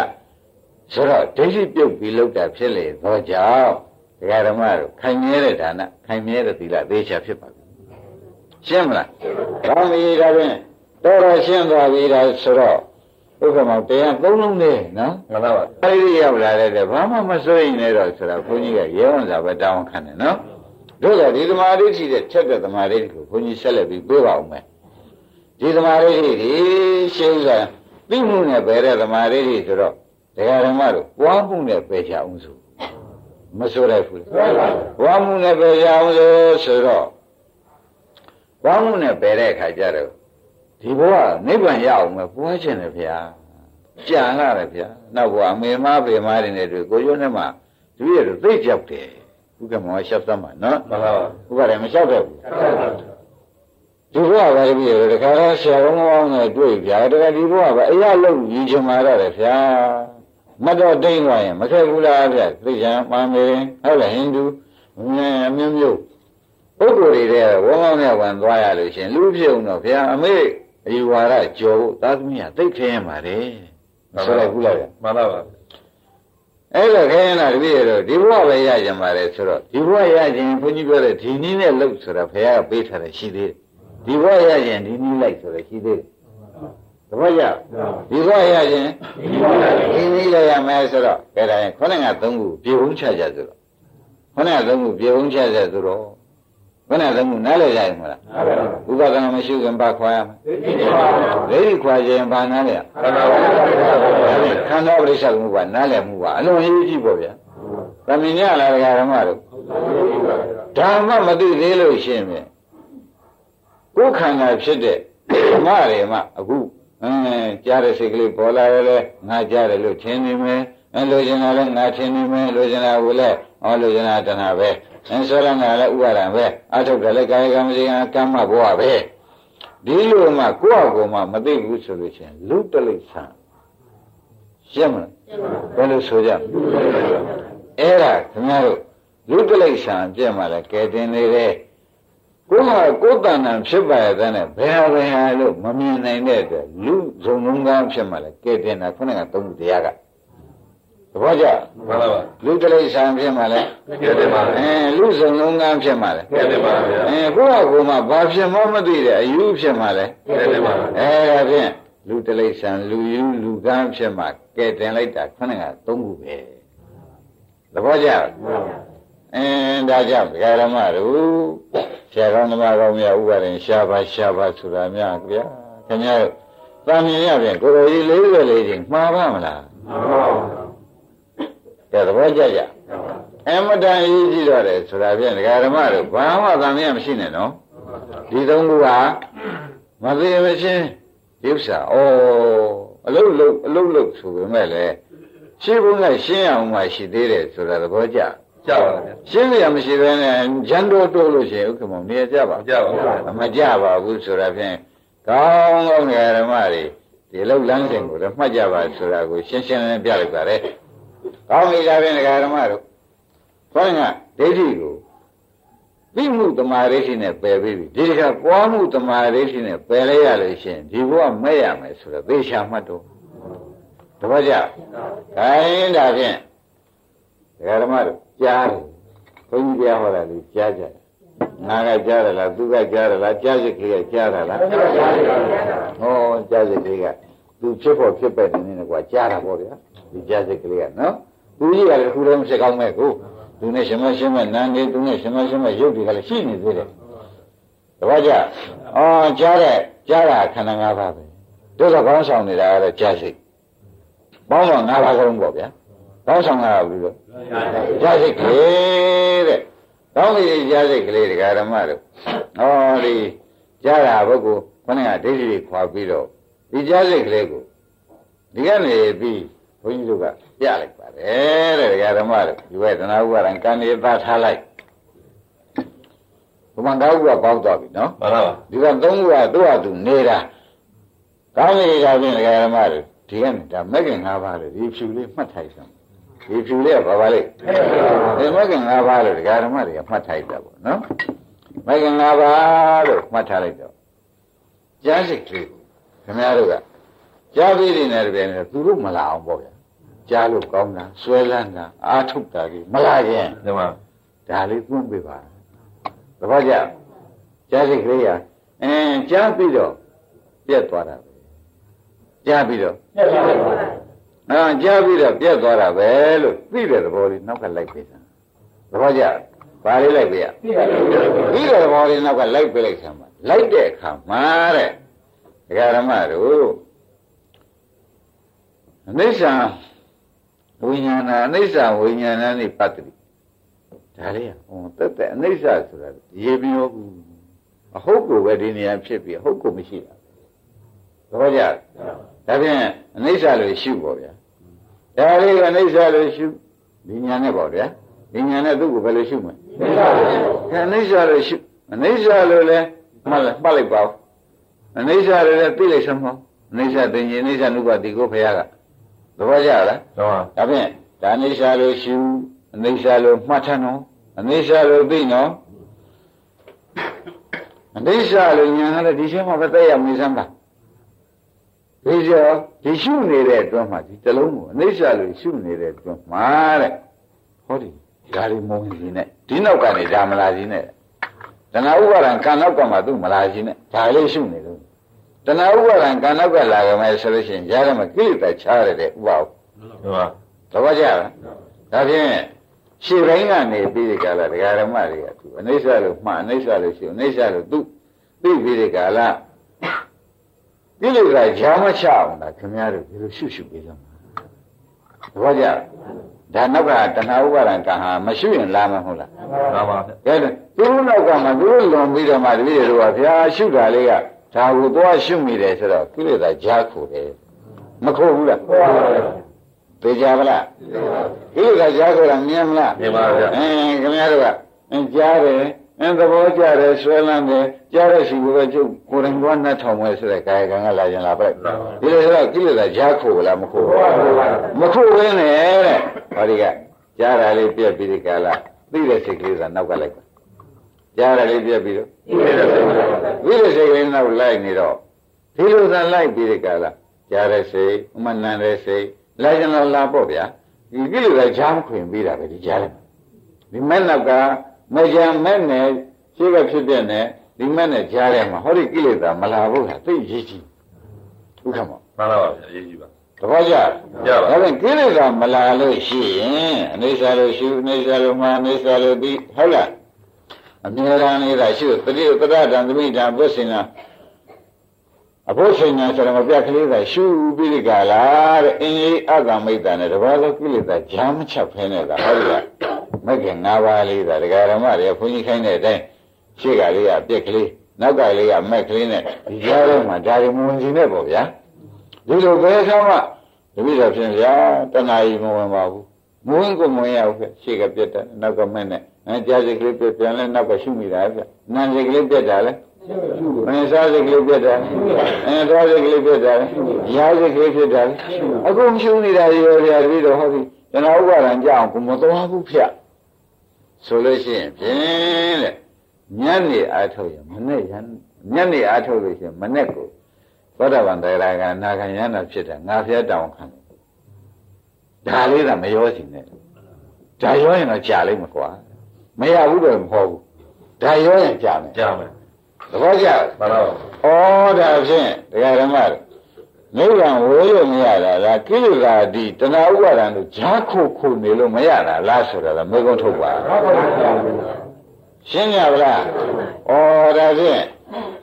ဆိုတော့ဒိဋ္ဌိပြုတ်ပြီးလောက်တာဖြစ်လေတော့ကြောင့်ဒကာဓမ္မတို့ခိုင်မြဲတဲ့ဒါနခိုင်မြဲတဲ့သီလသေချာဖြစ်ပါပြီရှင်းမလားကောင်းပြီဒါဖြင့်တော်တော်ရှင်းသွားပြီဒါဆိုတော့ဥက္ကမောတရားသုံးလုံးနဲ့နော်မှန်ပါပါအဲဒီရောက်လာတဲ့ဘာမှမစိုးရင်လည်းတော့ဆိုတာဘုန်းကြီးကရဲဝန်စာပဲတောင်းခံတယ်နော်တို့ကဒီသမာဓိရှိတဲ့ချက်တဲ့သမာဓိကိုဘုန်းကြီးဆက်လက်ပြီးပြေးပါအောင်မယ် ဒီသမာဓိဒီရှင်းဥစ္စာသိမှုနဲ့ပဲတဲ့သမာဓိတွေဆိုတော့တရားဓမ္မတို့ပွားမှုနဲ့ပဲချအောင်ဆိုမဆိုရဘူးပွားမှုနဲ့ပဲချအောင်ဆိုဆိုတော့ပွားမှုနဲ့ပဲတဲ့အခါကျတော့ဒီဘဝနိဗ္ဗာန်ရအောင်မယ်ပွားခြင်းတယ်ဗျာကြံလာတယ်ဗျာနောက်ဘဝအမေမဖေမတွေနဲ့တွေ့ကိုရုံးနဲ့မှတပည့်ရသိကြောက်တယ်ဘုကမောရှက်သမ်းမှာနော်မှန်ပါပါဘုကလည်းမလျှောက်တတ်ဘူး ဒီဘုရားပဲတပည့်ရတခါတော့ဆရာကောင်းကောင်းနဲ့တွေ့ဗျာတခါဒီဘုရားပဲအရာလုံးကြီးချင်မာရတယ်ဗျာမတော့တိမ့်သွားရင်မခက်ဘူးလားဗျာသိချင်မှန်မေဟုတ်လားဟိန္ဒူအမျိုးမျိုးပုဂ္ဂိုလ်တွေတဲ့ဝမ်းကောင်းနဲ့ဝင်သွားရလို့ရှင်လူဖြစ်အောင်တော့ဗျာအမေအယူဝါဒကြော်ဖို့သာသမီးကသိခင်းရမှာတယ်ဆိုလိုက်ဘူးလားဗျာမှန်ပါပါအဲ့တော့ခဲရင်တော့တပည့်ရတော့ဒီဘဝပဲရကြမှာလေဆိုတော့ဒီဘဝရခြင်းဘုန်းကြီးပြောတဲ့ဒီနည်းနဲ့လှုပ်ဆိုတာဘုရားကပေးထားတယ်ရှိသေးတယ် ဒီဘဝရခြင်းဒီနည်းလိုက်ဆိုတော့ရှိသေးတယ်တပည့်ရဒီဘဝရခြင်းဒီနည်းလိုက်ရမယ်ဆိုတော့ကဲဒါရင်ခေါင်းကသုံးခုပြေုံချကြဆိုတော့ခေါင်းကသုံးခုပြေုံချကြဆိုတော့ခေါင်းကသုံးခုနားလည်ကြရင်မလားဥပဒနာမရှိခင်ပါခွာရမယ်ဒိဋ္ဌိခွာခြင်းဘာနားလဲမှန်ပါပါခန္ဓာပရိစ္ဆေမှုကနားလည်မှုကအလွန်ရေးကြည့်ပေါ့ဗျာ။သမင်ညလာဒကာဓမ္မတို့ဓမ္မမသိသေးလို့ရှင်းမယ်။ ကိုယ်ခန္ဓာဖြစ်တဲ့ဓမ္မတွေမှအခုအင်းကြားတဲ့စိတ်ကလေးပေါ်လာရလဲငါကြားတယ်လို့ထင်နေမယ်။အဲလိုချင်တာလဲငါထင်နေမယ်လိုချင်တာကိုလဲဟောလိုချင်တာတဏှာပဲ။အဲဆိုရငါလဲဥပါဒံပဲ။အထုတ်တယ်လဲကာယကံမစီကံကမ္မဘဝပဲ။ဒီလိုမှကိုယ့်အကူမှမသိဘူးဆိုလို့ချင်းလူတလိษံရှင်းမလားဘယ်လိုဆိုကြအဲ့ဒါခင်ဗျားတို့လူတလိษံပြည့်မှလည်းကဲတင်နေတယ် ကိုယ်ဟာကိုယ်တဏ္ဍာဖြစ်ပါရဲ့တဲ့ဘယ်ဟာဘယ်ဟာလို့မမြင်နိုင်တဲ့အတွက်လူဇုံလုံးကားဖြစ်မှလည်းကဲတင်တာခုနကသုံးတရားကသဘောကျမှန်ပါပါလူတလိษံဖြစ်မှလည်းကဲတယ်ပါအဲလူဇုံလုံးကားဖြစ်မှလည်းကဲတယ်ပါဗျာအဲကိုယ့်ဟာကိုယ်မှဘာဖြစ်မှမသိတဲ့အယူဖြစ်မှလည်းကဲတယ်ပါအဲဒါဖြင့်လူတလိษံလူယူလူကန်းဖြစ်မှကဲတင်လိုက်တာခုနကသုံးခုပဲသဘောကျလားအင်းဒါကြောင့်ဒကာရမတို့ ဆရာကောင်းသမားကောင်းများဥပါရင်ရှားပါရှားပါဆိုတာများဗျာခင်ဗျားတို့တာမြင်ရပြန်ကိုယ်တော်ကြီးလေးပဲလေးချင်းမှားပါမလားကဲသဘောကျကြအမတန်ရေးကြည့်တော့တယ်ဆိုတာပြန်ဒကာရမတို့ဘာမှတာမြင်မရှိနဲ့နော်ဒီသုံးခုကမသေးမချင်းဒီဥစ္စာဩအလုတ်လုတ်အလုတ်လုတ်ဆိုပေမဲ့လေရှင်းဖို့ကရှင်းအောင်မှရှိသေးတယ်ဆိုတာသဘောကျ ကြောက်ပါဗျာရှင်းရမရှိဘဲနဲ့ဂျန်တိုးတိုးလို့ရှိရင်ဥက္ကမောင်နေကြပါကြောက်ပါဗျာမကြပါဘူးဆိုတာဖြင့်ကောင်းကောင်းငယ်ဓမ္မတွေဒီလောက်လမ်းစဉ်ကိုလည်းမှတ်ကြပါဆိုတာကိုရှင်းရှင်းလင်းလင်းပြလိုက်ပါလေကောင်းပြီဒါဖြင့်ငယ်ဓမ္မတို့ခေါင်းကဒိဋ္ဌိကိုပြီးမှုတမာဒိဋ္ဌိနဲ့ပယ်ပြီးပြီဒီကပွားမှုတမာဒိဋ္ဌိနဲ့ပယ်လိုက်ရလို့ရှိရင်ဒီဘဝမဲ့ရမယ်ဆိုတော့သေချာမှတ်တော့တပည့်ကြခိုင်းဒါဖြင့်ငယ် ဓမ္မတို့ကြားတယ်ဘုန်းကြီးတရားဟောတာလေးကြားကြတယ်နာကကြားရလားသူကကြားရလားကြားစိတ်ကလေးကကြားရလားဟောကြားစိတ်ကလေးကသူဖြစ်ဖို့ဖြစ်ပဲနေနေကွာကြားတာပေါ့ဗျာဒီကြားစိတ်ကလေးကနော်သူကြီးကလည်းခုလည်းမဖြစ်ကောင်းမဲ့ကိုသူနဲ့ရှင်မရှင်မနန်းနေသူနဲ့ရှင်မရှင်မရုပ်တွေကလည်းရှိနေသေးတယ်တပည့်ကြအော်ကြားတဲ့ကြားတာခန္ဓာ၅ပါးပဲတို့တော့ကောင်းဆောင်နေတာကတော့ကြားစိတ်ပေါင်းတော့၅ပါးကုန်ပေါ့ဗျာ ကောင်းဆောင်တာဘူးလို့ကြားစိတ်ကလေးတဲ့ကောင်းပြီကြားစိတ်ကလေးတရားဓမ္မတို့ဟောဒီကြားတာဘုက္ကိုခဏကဒိဋ္ဌိတွေခွာပြီးတော့ဒီကြားစိတ်ကလေးကိုဒီကနေပြီးဘုန်းကြီးတို့ကပြလိုက်ပါတယ်တဲ့တရားဓမ္မတို့ဒီဝေဒနာဥပါဒံကံနေသားထားလိုက်ဘုမကောက်ဥကပေါက်သွားပြီနော်မှန်ပါပါဒီကသုံးခုကသူ့ဟာသူနေတာကောင်းပြီဒါဖြင့်တရားဓမ္မတို့ဒီကနေ့ဒါမဂ္ဂင်၅ပါးလို့ဒီဖြူလေးမှတ်ထိုက်စမ်း ဒီဖြူလေးကဘာပါလဲဒီမဂ္ဂင်၅ပါးလို့တရားဓမ္မတွေကမှတ်ထိုက်တာပေါ့နော်မဂ္ဂင်၅ပါးလို့မှတ်ထားလိုက်တော့ကြားစိတ်ကလေးကိုခင်ဗျားတို့ကကြားပြီးနေတဲ့တပည့်နဲ့သူတို့မလာအောင်ပေါ့ဗျာကြားလို့ကောင်းတာဆွဲလန်းတာအာထုတ်တာကြီးမလာခြင်းဒီမှာဒါလေးသွင်းပေးပါသဘောကျကြားစိတ်ကလေးကအင်းကြားပြီးတော့ပြက်သွားတာပဲကြားပြီးတော့ပြတ်သွားပါဗျာ အာကြားပြီးတော့ပြက်သွားတာပဲလို့သိတဲ့သဘောလေးနောက်ကလိုက်ပေးစမ်းသဘောကျဘာလေးလိုက်ပေးရပြတ်ပါဗျာပြီးတဲ့သဘောလေးနောက်ကလိုက်ပေးလိုက်ဆမ်းပါလိုက်တဲ့အခါမှာတဲ့ဒကာရမတို့အနိစ္စဝိညာဏအနိစ္စဝိညာဏနဲ့ပတ်တည်းဒါလေးကဟိုတက်တဲ့အနိစ္စဆိုတာရေပြောဘူးအဟုတ်ကိုပဲဒီနေရာဖြစ်ပြီးအဟုတ်ကိုမရှိတာသဘောကျ ဒါဖြင့်အနိစ္စလို့ရှုပေါ့ဗျာဒါလေးကအနိစ္စလို့ရှုဒီညာနဲ့ပေါ့ဗျာဒီညာနဲ့သူ့ကိုဘယ်လိုရှုမလဲပြတ်ပါဗျာအဲအနိစ္စလို့ရှုအနိစ္စလို့လဲမှတ်လိုက်မှတ်လိုက်ပါဦးအနိစ္စလို့လဲသိလိုက်စမ်းပါဦးအနိစ္စတင်ကြီးအနိစ္စနုပါတိကိုဖရာကသဘောကျလားတော့ဒါဖြင့်ဒါအနိစ္စလို့ရှုအနိစ္စလို့မှတ်ထနော်အနိစ္စလို့သိနော်အနိစ္စလို့ညာလည်းဒီချင်းမှာပဲတက်ရမနေစမ်းပါ ဒီကျော်ဒီရှုနေတဲ့အတွင်းမှာဒီတလုံးကိုအနိစ္စလို့ရှုနေတဲ့အတွင်းမှာတဲ့ဟောဒီဒါရီမုံစီနဲ့ဒီနောက်ကနေဒါမလာစီနဲ့တဏှာဥပါဒံကံနောက်ကမှသူ့မလာစီနဲ့ဒါလေးရှုနေလို့တဏှာဥပါဒံကံနောက်ကလာကြမယ်ဆိုလို့ရှိရင်ကြားရမှာကိလေသာချားရတဲ့ဥပါဒ်ဟုတ်ပါသဘောကျလားဒါဖြင့်ရှေ့ပိုင်းကနေပြီးဒီကလာဒကာရမတွေကသူအနိစ္စလို့မှအနိစ္စလို့ရှိအနိစ္စလို့သူပြီးပြီးဒီကလာ ဒီလိုကဂျာမချအောင်လားခင်ဗျားတို့ဒီလိုရှုရှုပေးကြမှာသဘောကျဒါနောက်ကတဏှာဥပါဒံကံဟာမရှုရင်လာမှာမဟုတ်လားပါပါဗျာကဲသူတို့နောက်ကမှသူတို့လွန်ပြီးတော့မှတပည့်တွေကဗျာရှုတာလေးကဒါကိုသွားရှုမိတယ်ဆိုတော့ကိလေသာဂျာခိုတယ်မခိုးဘူးလားဟုတ်ပါဗျာသိကြပါလားကိလေသာကြားဆိုတာမြင်မလားမြင်ပါဗျာအင်းခင်ဗျားတို့ကအင်းကြားတယ် အင်းသဘောကျတယ်ဆွဲလန်းတယ်ကြားတဲ့ရှိကိုပဲကျုပ်ကိုယ်တိုင်ကနှတ်ထောင်မယ်ဆိုတဲ့ကာယကံကလာရင်လာပဲဒီလိုဆိုတော့ကိလေသာကြားခိုးလားမခိုးဘူးမခိုးဘဲနဲ့တဲ့ဟောဒီကကြားတာလေးပြက်ပြီးဒီကလာသိတဲ့စိတ်ကလေးကနောက်ကလိုက်ပါကြားတာလေးပြက်ပြီးတော့ပြတ်ပါဗျာဝိရစိတ်ကလေးနောက်လိုက်နေတော့ဒီလိုသာလိုက်ပြီးဒီကလာကြားတဲ့စိတ်အမှန်တန်တဲ့စိတ်လိုက်ကြတော့လာပေါ့ဗျာဒီကိလေသာကြားမခွင်ပြီးတာပဲဒီကြားတယ်ဒီမဲ့နောက်က မကြံမဲ့နဲ့ရှိကဖြစ်တဲ့နဲ့ဒီမဲ့နဲ့ကြားထဲမှာဟောဒီကိလေသာမလာဘူးဟာသိရေးကြည့်ဥက္ကမောမှန်ပါဗျာရေးကြည့်ပါသဘောကျကြပါဒါပြန်ကိလေသာမလာလို့ရှိရင်အနိစ္စလို့ရှုအနိစ္စလို့မှအနိစ္စလို့ပြီးဟုတ်လားအမြဲတမ်းလေးသာရှုတတိပဒတံသမိတံဘုစိနာအဘုစိနာဆိုတော့မပြတ်ကလေးသာရှုပြီးဒီကလာတဲ့အင်းကြီးအကမိတ်တံနဲ့တပါးသောကိလေသာဂျာမချက်ဖဲနေတာဟုတ်လား မကင်၅ပါးလေးသာဒကာရမတွေဘုန်းကြီးခိုင်းတဲ့အတိုင်းရှေ့ကလေးကပြက်ကလေးနောက်ကလေးကမက်ကလေးနဲ့ဒီကြားထဲမှာဒါရီမဝင်စီနဲ့ပေါ့ဗျာဒီလိုပဲဆောင်းကတပည့်တော်ဖြင့်ဗျာတဏှာကြီးမဝင်ပါဘူးမဝင်ကိုမဝင်ရဘူးဗျရှေ့ကပြတ်တယ်နောက်ကမဲ့နဲ့အဲကြားစိတ်ကလေးပြတ်ပြန်လဲနောက်ကရှုမိတာဗျနာမ်စိတ်ကလေးပြတ်တာလဲအဲစားစိတ်ကလေးပြတ်တာအဲသွားစိတ်ကလေးပြတ်တာရားစိတ်ကလေးပြတ်တာအခုရှုနေတာရောဗျာတပည့်တော်ဟုတ်ပြီတဏှာဥပါဒံကြောင့်ကိုမသွားဘူးဗျ ဆိုလို့ရှိရင်ဖြင့်တဲ့ညနေအားထုတ်ရင်မနဲ့ရညနေအားထုတ်လို့ရှိရင်မနဲ့ကိုသောတာပန်တရားကနာခံရနာဖြစ်တယ်ငါဖျက်တောင်းခံတယ်ဒါလေးကမရောစီနဲ့ဒါရောရင်တော့ကြာလိမ့်မကွာမရဘူးတော့မဟုတ်ဘူးဒါရောရင်ကြာမယ်ကြားမယ်သဘောကျမှန်ပါဗျာဩဒါဖြင့်တရားဓမ္မတွေ နိဗ္ဗာန်ဝေလို့မရတာလားကိလေသာဒီတဏှာဥပါဒံတို့ဈာခုခုနေလို့မရတာလားဆိုတာကမေကုန်းထုတ်ပါရှင်းကြပါလားဩဒါဖြင့်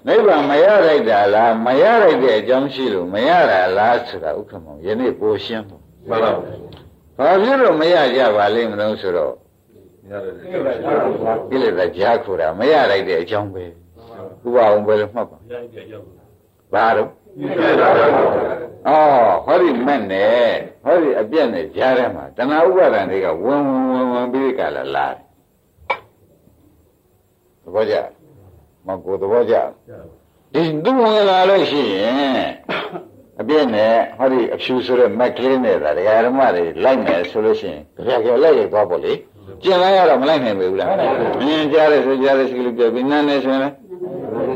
နိဗ္ဗာန်မရလိုက်တာလားမရလိုက်တဲ့အကြောင်းရှိလို့မရတာလားဆိုတာဥက္ကမောယနေ့ပိုရှင်းပါမှန်ပါဗျာဘာဖြစ်လို့မရကြပါလိမ့်မလို့ဆိုတော့ရတယ်ကိလေသာဈာခုတာမရလိုက်တဲ့အကြောင်းပဲဥပအောင်ပဲလို့မှတ်ပါဘာတော့ အော်ဟောဒီမဲ့နဲ့ဟောဒီအပြက်နဲ့ကြားထဲမှာတဏှာဥပါဒံတွေကဝင်ဝင်ဝင်ဝင်ပြီးကြလာလာတယ်သဘောကျမကိုသဘောကျဒီသူဝင်လာလို့ရှိရင်အပြက်နဲ့ဟောဒီအဖြူဆိုတဲ့မက်ကလေးနဲ့ဒါဒကာဓမ္မတွေလိုက်မယ်ဆိုလို့ရှိရင်ကြပြကြလိုက်ရသွားပေါ့လေကျင်လိုက်ရတော့မလိုက်နိုင်ဘူးလားအင်းကြားတယ်ဆိုကြားတယ်စကလေးပြပြီးနန်းနေဆိုရင်လည်း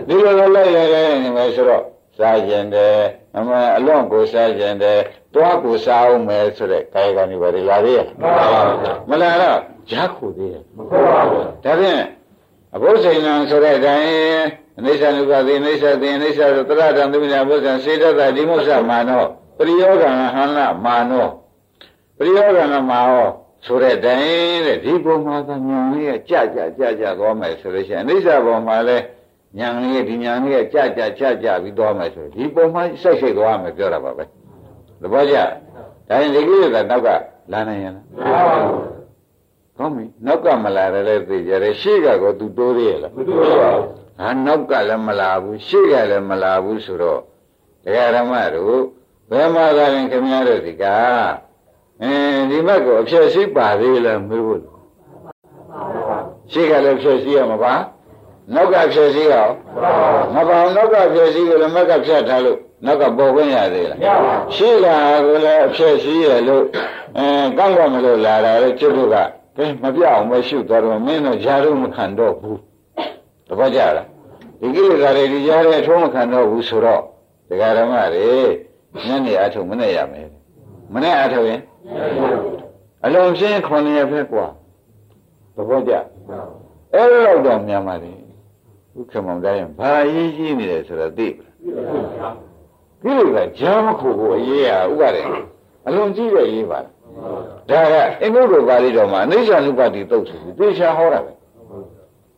ဒီလိုလိုလိုက်ရတယ်နေမယ်ဆိုတော့ စားကျင်တယ်အမအလွန်ကိုစားကျင်တယ်တွားကိုစားအောင်မယ်ဆိုတဲ့ကာယကံတွေပါလေလာသေးရဲ့မှန်ပါဗျာမလာတော့ဂျာခုသေးရဲ့မဟုတ်ပါဘူးဒါဖြင့်အဘုဇိဏံဆိုတဲ့အတိုင်းအနိစ္စနုပသေအနိစ္စသေအနိစ္စဆိုတရတံသမိနာဘုဇံစေတတဒီမုစ္ဆမာနောပရိယောဂံဟန္နမာနောပရိယောဂံမာဟောဆိုတဲ့တိုင်တဲ့ဒီပုံမှာကညာလေးကကြကြကြကြသွားမယ်ဆိုလို့ရှိရင်အနိစ္စပုံမှာလဲညာ လေးကဒီညာလေးကကြကြကြကြပြီးသွားမယ်ဆိုဒီပုံမှာစိတ်စိတ်သွားမယ်ပြောတာပါပဲသဘောကျဒါရင်ဒီကိစ္စကနောက်ကလာနိုင်ရလားမှန်ပါဘူးကောင်းပြီနောက်ကမလာတယ်လည်းသိကြတယ်ရှေ့ကကောသူတိုးသေးရလားမတိုးပါဘူးဟာနောက်ကလည်းမလာဘူးရှေ့ကလည်းမလာဘူးဆိုတော့တရားဓမ္မတို့ဘယ်မှာသာရင်ခင်ဗျားတို့ဒီကအင်းဒီဘက်ကိုအဖြစ်ရှိပါသေးလားမေးဖို့ရှေ့ကလည်းဖြစ်ရှိရမှာပါ နောက်ကဖြစ်ရှိရောမပါနောက်ကဖြစ်ရှိကိုလည်းမက်ကဖြတ်ထားလို့နောက်ကပေါ်ခွင့်ရသေးလားရှေ့ကကိုလည်းအဖြစ်ရှိရလို့အဲကောင်းကောင်းမလို့လာတာလေကျွတ်တို့ကကဲမပြောင်းမရှုတော့တော့မင်းတို့ဂျာတို့မခံတော့ဘူးတပတ်ကြလားဒီကိလေသာတွေဒီကြားထဲထုံးမခံတော့ဘူးဆိုတော့ဒကာဓမ္မတွေညနေအထုံမနဲ့ရမယ်မနဲ့အထုံရင်အလုံးရှင်းခွန်ရပဲကွာသဘောကျအဲ့လိုတော့မြန်မာတယ် ဥက္ကမောင်တိုင်းဘာရေးကြီးနေတယ်ဆိုတော့သိပြီကိလေသာဂျာမခုကိုအရေးရဥပါတယ်အလုံးကြီးတဲ့ရေးပါဒါကအင်္ဂုတ္တပါဠိတော်မှာအနိစ္စ ानु ပတိတုတ်ဆိုပြီးသေချာဟောတာပဲ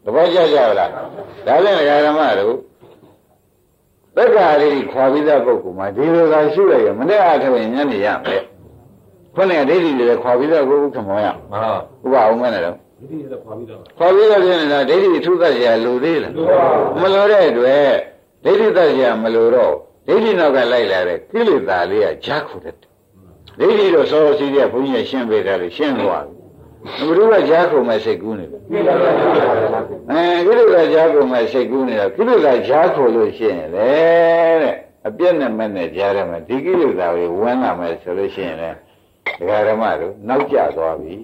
သဘောကျကြလားဒါလည်းဓမ္မတို့သက္ကာရိခွာပြီးသားပုဂ္ဂိုလ်မှာဒီလိုသာရှုလိုက်ရမနဲ့အားထုတ်ရင်ညနေရမယ်ခုနကဒိဋ္ဌိတွေခွာပြီးသားကိုဥက္ကမောရမှန်ပါဥပအောင်မဲ့တော့ ဒိဋ္ဌိတွေခွာပြီးသားခွာပြီးသားဖြစ်နေတာဒိဋ္ဌိထုသတ်ရလူသေးလားမလိုတဲ့အတွက်ဒိဋ္ဌိသတ်ရမလိုတော့ဒိဋ္ဌိနောက်ကလိုက်လာတဲ့ကိလေသာလေးကဂျာခုတဲ့ဒိဋ္ဌိတော့စောစီးတဲ့ဘုန်းကြီးရှင်းပေးတယ်လို့ရှင်းသွားပြီဘုရားကကြားကုန်မဲ့စိတ်ကူးနေတယ်အဲကိလေသာကြားကုန်မဲ့စိတ်ကူးနေတာကိလေသာကြားခိုလို့ရှိရင်လေတဲ့အပြည့်နဲ့မဲ့နဲ့ကြားရမယ်ဒီကိလေသာတွေဝင်လာမယ်ဆိုလို့ရှိရင်လေဒကာဓမ္မတို့နောက်ကျသွားပြီ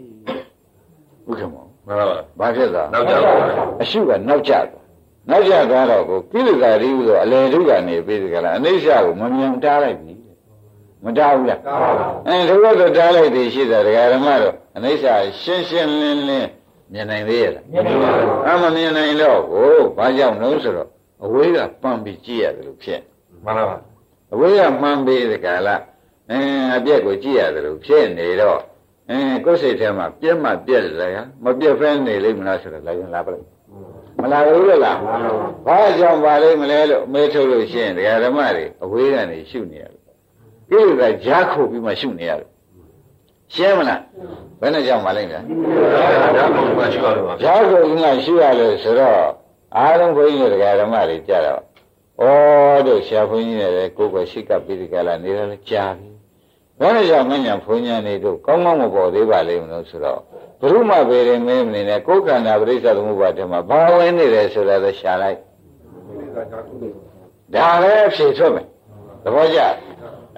ဥက္ကမောမှန်ပါပါဘာဖြစ်သွားနောက်ကျသွားအရှုကနောက်ကျသွားနောက်ကျသွားတော့ကိုကိလေသာတွေဥသောအလယ်ဒုက္ခနေပြီကလားအနိစ္စကိုမမြင်တားလိုက်ပြီမတားဘူးလားတားပါဘူးအဲဒုက္ခတော့တားလိုက်ပြီရှိတာဒကာဓမ္မတို့အနိစ္စရှင်းရှင်းလင်းလင်းမြင်နိုင်သေးရဲ့လားမြင်ပါဘူးအမမြင်နိုင်တော့ကိုဘာကြောင့်လို့ဆိုတော့အဝေးကပန့်ပြီးကြည့်ရတယ်လို့ဖြစ်မှန်ပါပါအဝေးကမှန်ပြီးဒီကလာအင်းအပြက်ကိုကြည့်ရတယ်လို့ဖြစ်နေတော့ အင်းကိုယ်စိတ်ထဲမှာပြက်မှပြက်လေမပြက်ဖဲနေလိမ့်မလားဆိုတော့လာရင်လာပါလိုက်မလာဘူးလို့လားဘာကြောင့်ပါလိမ့်မလဲလို့မေးထုတ်လို့ရှိရင်ဒကာဓမ္မတွေအဝေးကနေရှုနေရတယ်ကိလေသာကြားခုပြီးမှရှုနေရတယ်ရှင်းမလားဘယ်နဲ့ကြောင့်မလိုက်လဲကြားခုပြီးမှရှုရလို့ကြားခုပြီးမှရှုရလို့ဆိုတော့အားလုံးဘုန်းကြီးတို့ဓမ္မတွေကြတော့ဩတို့ဆရာဘုန်းကြီးတွေလည်းကိုယ်ကိုရှိကပ်ပြီးဒီကလာနေတယ်လည်းကြားပြီ ဘယ်နဲ့ကြောင့်မညာဘုန်းကြီးနေတို့ကောင်းကောင်းမပေါ်သေးပါလိမ့်မလို့ဆိုတော့ဘုရုမပေရင်မင်းမနေနဲ့ကိုယ်ခန္ဓာပရိစ္ဆေသမုပ္ပါဒ်မှာဘာဝင်နေတယ်ဆိုတာလည်းရှာလိုက်ဒါလည်းဖြေထွက်မယ်သဘောကျ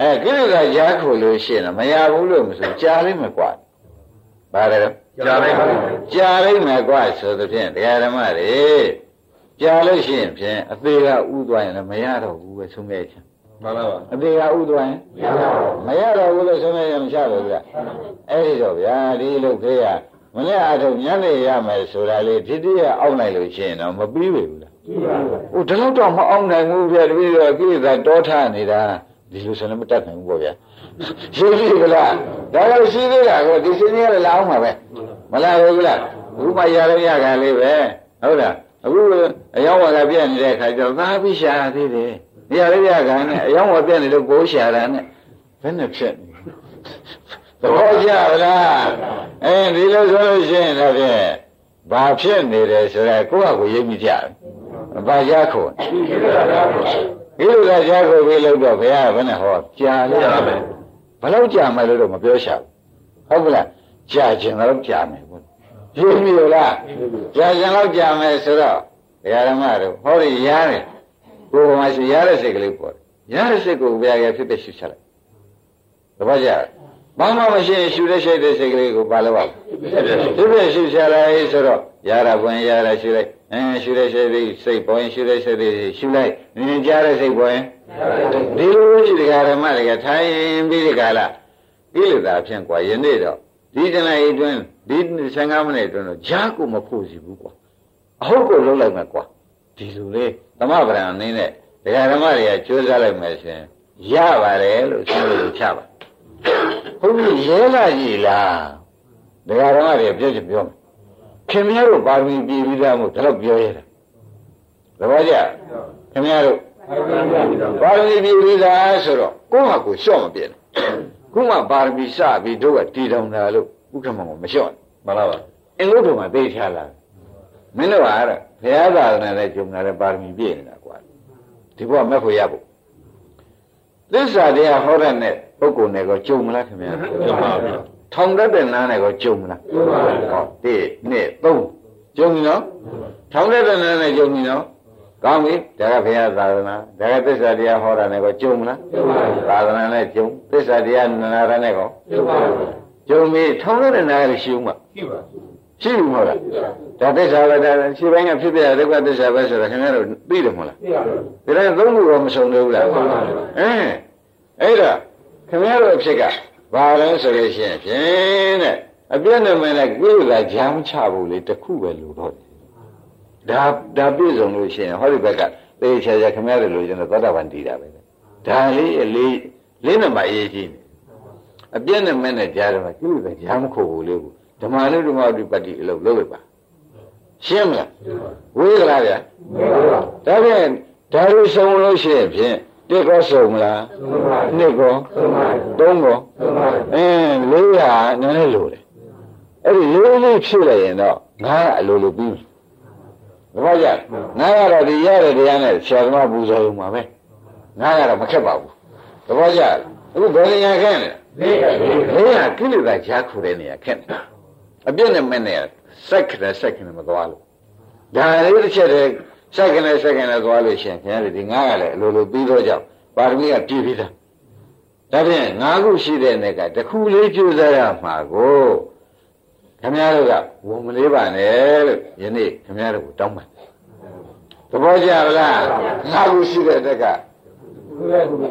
အဲကိလေသာကြားခိုလို့ရှိရင်မရဘူးလို့မဆိုကြားလိုက်မယ်ကွာပါတယ်ကြားလိုက်မယ်ကြားလိုက်မယ်ကွာဆိုသဖြင့်တရားဓမ္မတွေကြားလို့ရှိရင်ဖြင့်အသေးကဥသွားရင်လည်းမရတော့ဘူးပဲဆုံးမဲ့ချင် မှန်ပါပါအသေးကဥသွားရင်မရတော့ဘူးလို့ဆုံးမဲ့ရမချတော့ဘူးလားအဲ့ဒီတော့ဗျာဒီလိုခေရမနေ့အထုံညနေရမယ်ဆိုတာလေဒီတိရအောက်လိုက်လို့ရှိရင်တော့မပြီးပြီဘူးလားဟိုဒီလောက်တော့မအောင်နိုင်ဘူးဗျာတပည့်တော်ကိလေသာတောထနေတာဒီလိုဆိုလည်းမတတ်နိုင်ဘူးပေါ့ဗျာရှိပြီကလားဒါတော့ရှိသေးတာကိုဒီစင်းရလာအောင်ပါပဲမလားဘူးလားအခုမှရလို့ရကြလေးပဲဟုတ်လားအခုအယောင်းဝါကပြည့်နေတဲ့အခါကျတော့သာပြီးရှာသေးတယ် ရလို့ရကြနဲ့အယောင်းဝါပြည့်နေလို့ကိုးရှာတာနဲ့ဘယ်နဲ့ဖြစ်နေသဘောကျလားအဲဒီလိုဆိုလို့ရှိရင်တော့ဖြင့်ဘာဖြစ်နေတယ်ဆိုတော့ကိုယ့်ဟာကိုရိပ်မိကြတယ်ဘာကြခုဒီလိုကကြားကိုပြီးလို့တော့ဘုရားကဘယ်နဲ့ဟောကြာလို့ရမယ်ဘလို့ကြာမယ်လို့တော့မပြောရှာဘူးဟုတ်ကလားကြာခြင်းတော့ကြာမယ်ဘုရားရင်းပြီလားကြာခြင်းတော့ကြာမယ်ဆိုတော့ဘုရားဓမ္မတို့ဟောရရားတယ် ကိုယ်ကမှရှိရတဲ့စိတ်ကလေးပေါ်တယ်ရတဲ့စိတ်ကိုဘုရားကဖြစ်ဖြစ်ရှုချက်လိုက်တပတ်ကြဘာမှမရှိရင်ရှုတဲ့ရှိတဲ့စိတ်ကလေးကိုပါလို့ပါဖြစ်ဖြစ်ရှုချက်လိုက်ဆိုတော့ရတာဘွင်ရတာရှုလိုက်အဲရှုတဲ့စိတ်လေးစိတ်ပေါ်ရင်ရှုတဲ့စိတ်လေးရှုလိုက်နင်ကြားတဲ့စိတ်ပေါ်ရင်ဒီလိုရှိတဲ့ဓမ္မတွေကထိုင်ပြီးဒီကလာကိလေသာဖြင့်กว่าယနေ့တော့ဒီတနေ့အတွင်းဒီ15မိနစ်အတွင်းတော့ဂျားကိုမဖို့စီဘူးကွာအဟုတ်ကိုလုံးလိုက်မယ်ကွာ ဒီလိုလေသမဗရံအနေနဲ့ဒကာဓမ္မတွေကကြိုးစားလိုက်မယ်ဆိုရင်ရပါတယ်လို့ဆိုလို့ချပါဟုတ်ပြီရဲလာကြီးလားဒကာဓမ္မတွေပြောချင်ပြောမယ်ခင်ဗျားတို့ပါရမီပြည်ပြီးသားမို့ဒါတော့ပြောရတာသဘောကျခင်ဗျားတို့ပါရမီပြည်ပြီးသားဆိုတော့ကိုယ့်ဟာကိုယ်လျှော့မပြည့်ခုမှပါရမီစပြီးတို့ကတည်တောင်တာလို့ဥက္ကမကိုမလျှော့မှန်လားပါအင်္ဂုတ္တမှာသိချလာမင်းတို့ကအဲ့ ဘုရားသာသနာနဲ့ဂျုံလာတဲ့ပါရမီပြည့်နေတာကွာဒီဘုရားမဲ့ဖို့ရဖို့သစ္စာတရားဟောတဲ့နဲ့ပုဂ္ဂိုလ်နဲ့ကိုဂျုံမလားခင်ဗျာကျုံပါဗျာထောင်တတ်တဲ့နားနဲ့ကိုဂျုံမလားဂျုံပါဗျာဟောတိနှစ်သုံးဂျုံပြီနော်ထောင်တတ်တဲ့နားနဲ့ဂျုံပြီနော်ကောင်းပြီဒါကဘုရားသာသနာဒါကသစ္စာတရားဟောတာနဲ့ကိုဂျုံမလားဂျုံပါဗျာသာသနာနဲ့ဂျုံသစ္စာတရားနာရနဲ့ကိုဂျုံပါဗျာဂျုံပြီထောင်တတ်တဲ့နားလည်းရှိဦးမှာရှိပါရှိဘူးမဟုတ်လား ဒါသစ္စာပဲဒါခြေပိုင်းကဖြစ်ပြတဲ့ဒုက္ခသစ္စာပဲဆိုတော့ခင်ဗျားတို့သိတယ်မဟုတ်လားသိပါဘူးဒါလည်းသုံးခုတော့မဆုံးသေးဘူးလားအင်းအဲ့ဒါခင်ဗျားတို့အဖြစ်ကဘာလဲဆိုလို့ရှိရင်ဖြင့်တဲ့အပြည့်နဲ့မနဲ့ကိလေသာဂျမ်းချဖို့လေတစ်ခုပဲလို့တော့ဒါဒါပြည့်စုံလို့ရှိရင်ဟောဒီဘက်ကသေချာချာခင်ဗျားတို့လိုချင်တဲ့သောတာပန်တည်တာပဲဒါလေးအလေးလေးနဲ့မှအရေးကြီးတယ်အပြည့်နဲ့မနဲ့ကြားတယ်မှာကိလေသာဂျမ်းခို့ဖို့လေးကိုဓမ္မနုဓမ္မဝတ္တိပတ္တိအလုပ်လုပ်လိုက်ပါ ရှင်းမလားဝေးကြလားဗျာဒါဖြင့်ဒါလိုဆုံးလို့ရှိရင်ဖြင့်တစ်ကောဆုံးမလားနှစ်ကောသုံးကောအင်းလေးဟာနည်းနည်းလိုတယ်အဲ့ဒီလေးလေးဖြစ်လိုက်ရင်တော့ငါကအလိုလိုပြီးပြီဘာကြငါကတော့ဒီရတဲ့တရားနဲ့ဆရာသမားပူဇော်ရုံပါပဲငါကတော့မခက်ပါဘူးသဘောကျအခုဘယ်နေရာခက်လဲလေးဟာကိလေသာရှားခုတဲ့နေရာခက်တယ်အပြည့်နဲ့မဲ့နဲ့ စိုက်ခနဲ့စိုက်ခနဲ့မသွားလို့ဒါလေးတစ်ချက်တည်းစိုက်ခနဲ့စိုက်ခနဲ့သွားလို့ရှိရင်ခင်ဗျားတို့ဒီငါကလည်းအလိုလိုပြီးတော့ကြောက်ပါရမီကပြည့်ပြီးသားဒါဖြင့်ငါးခုရှိတဲ့နေကတစ်ခုလေးကျိုးစားရမှာကိုခင်ဗျားတို့ကဝန်မလေးပါနဲ့လို့ယနေ့ခင်ဗျားတို့ကိုတောင်းပန်သဘောကျလားငါးခုရှိတဲ့တက်က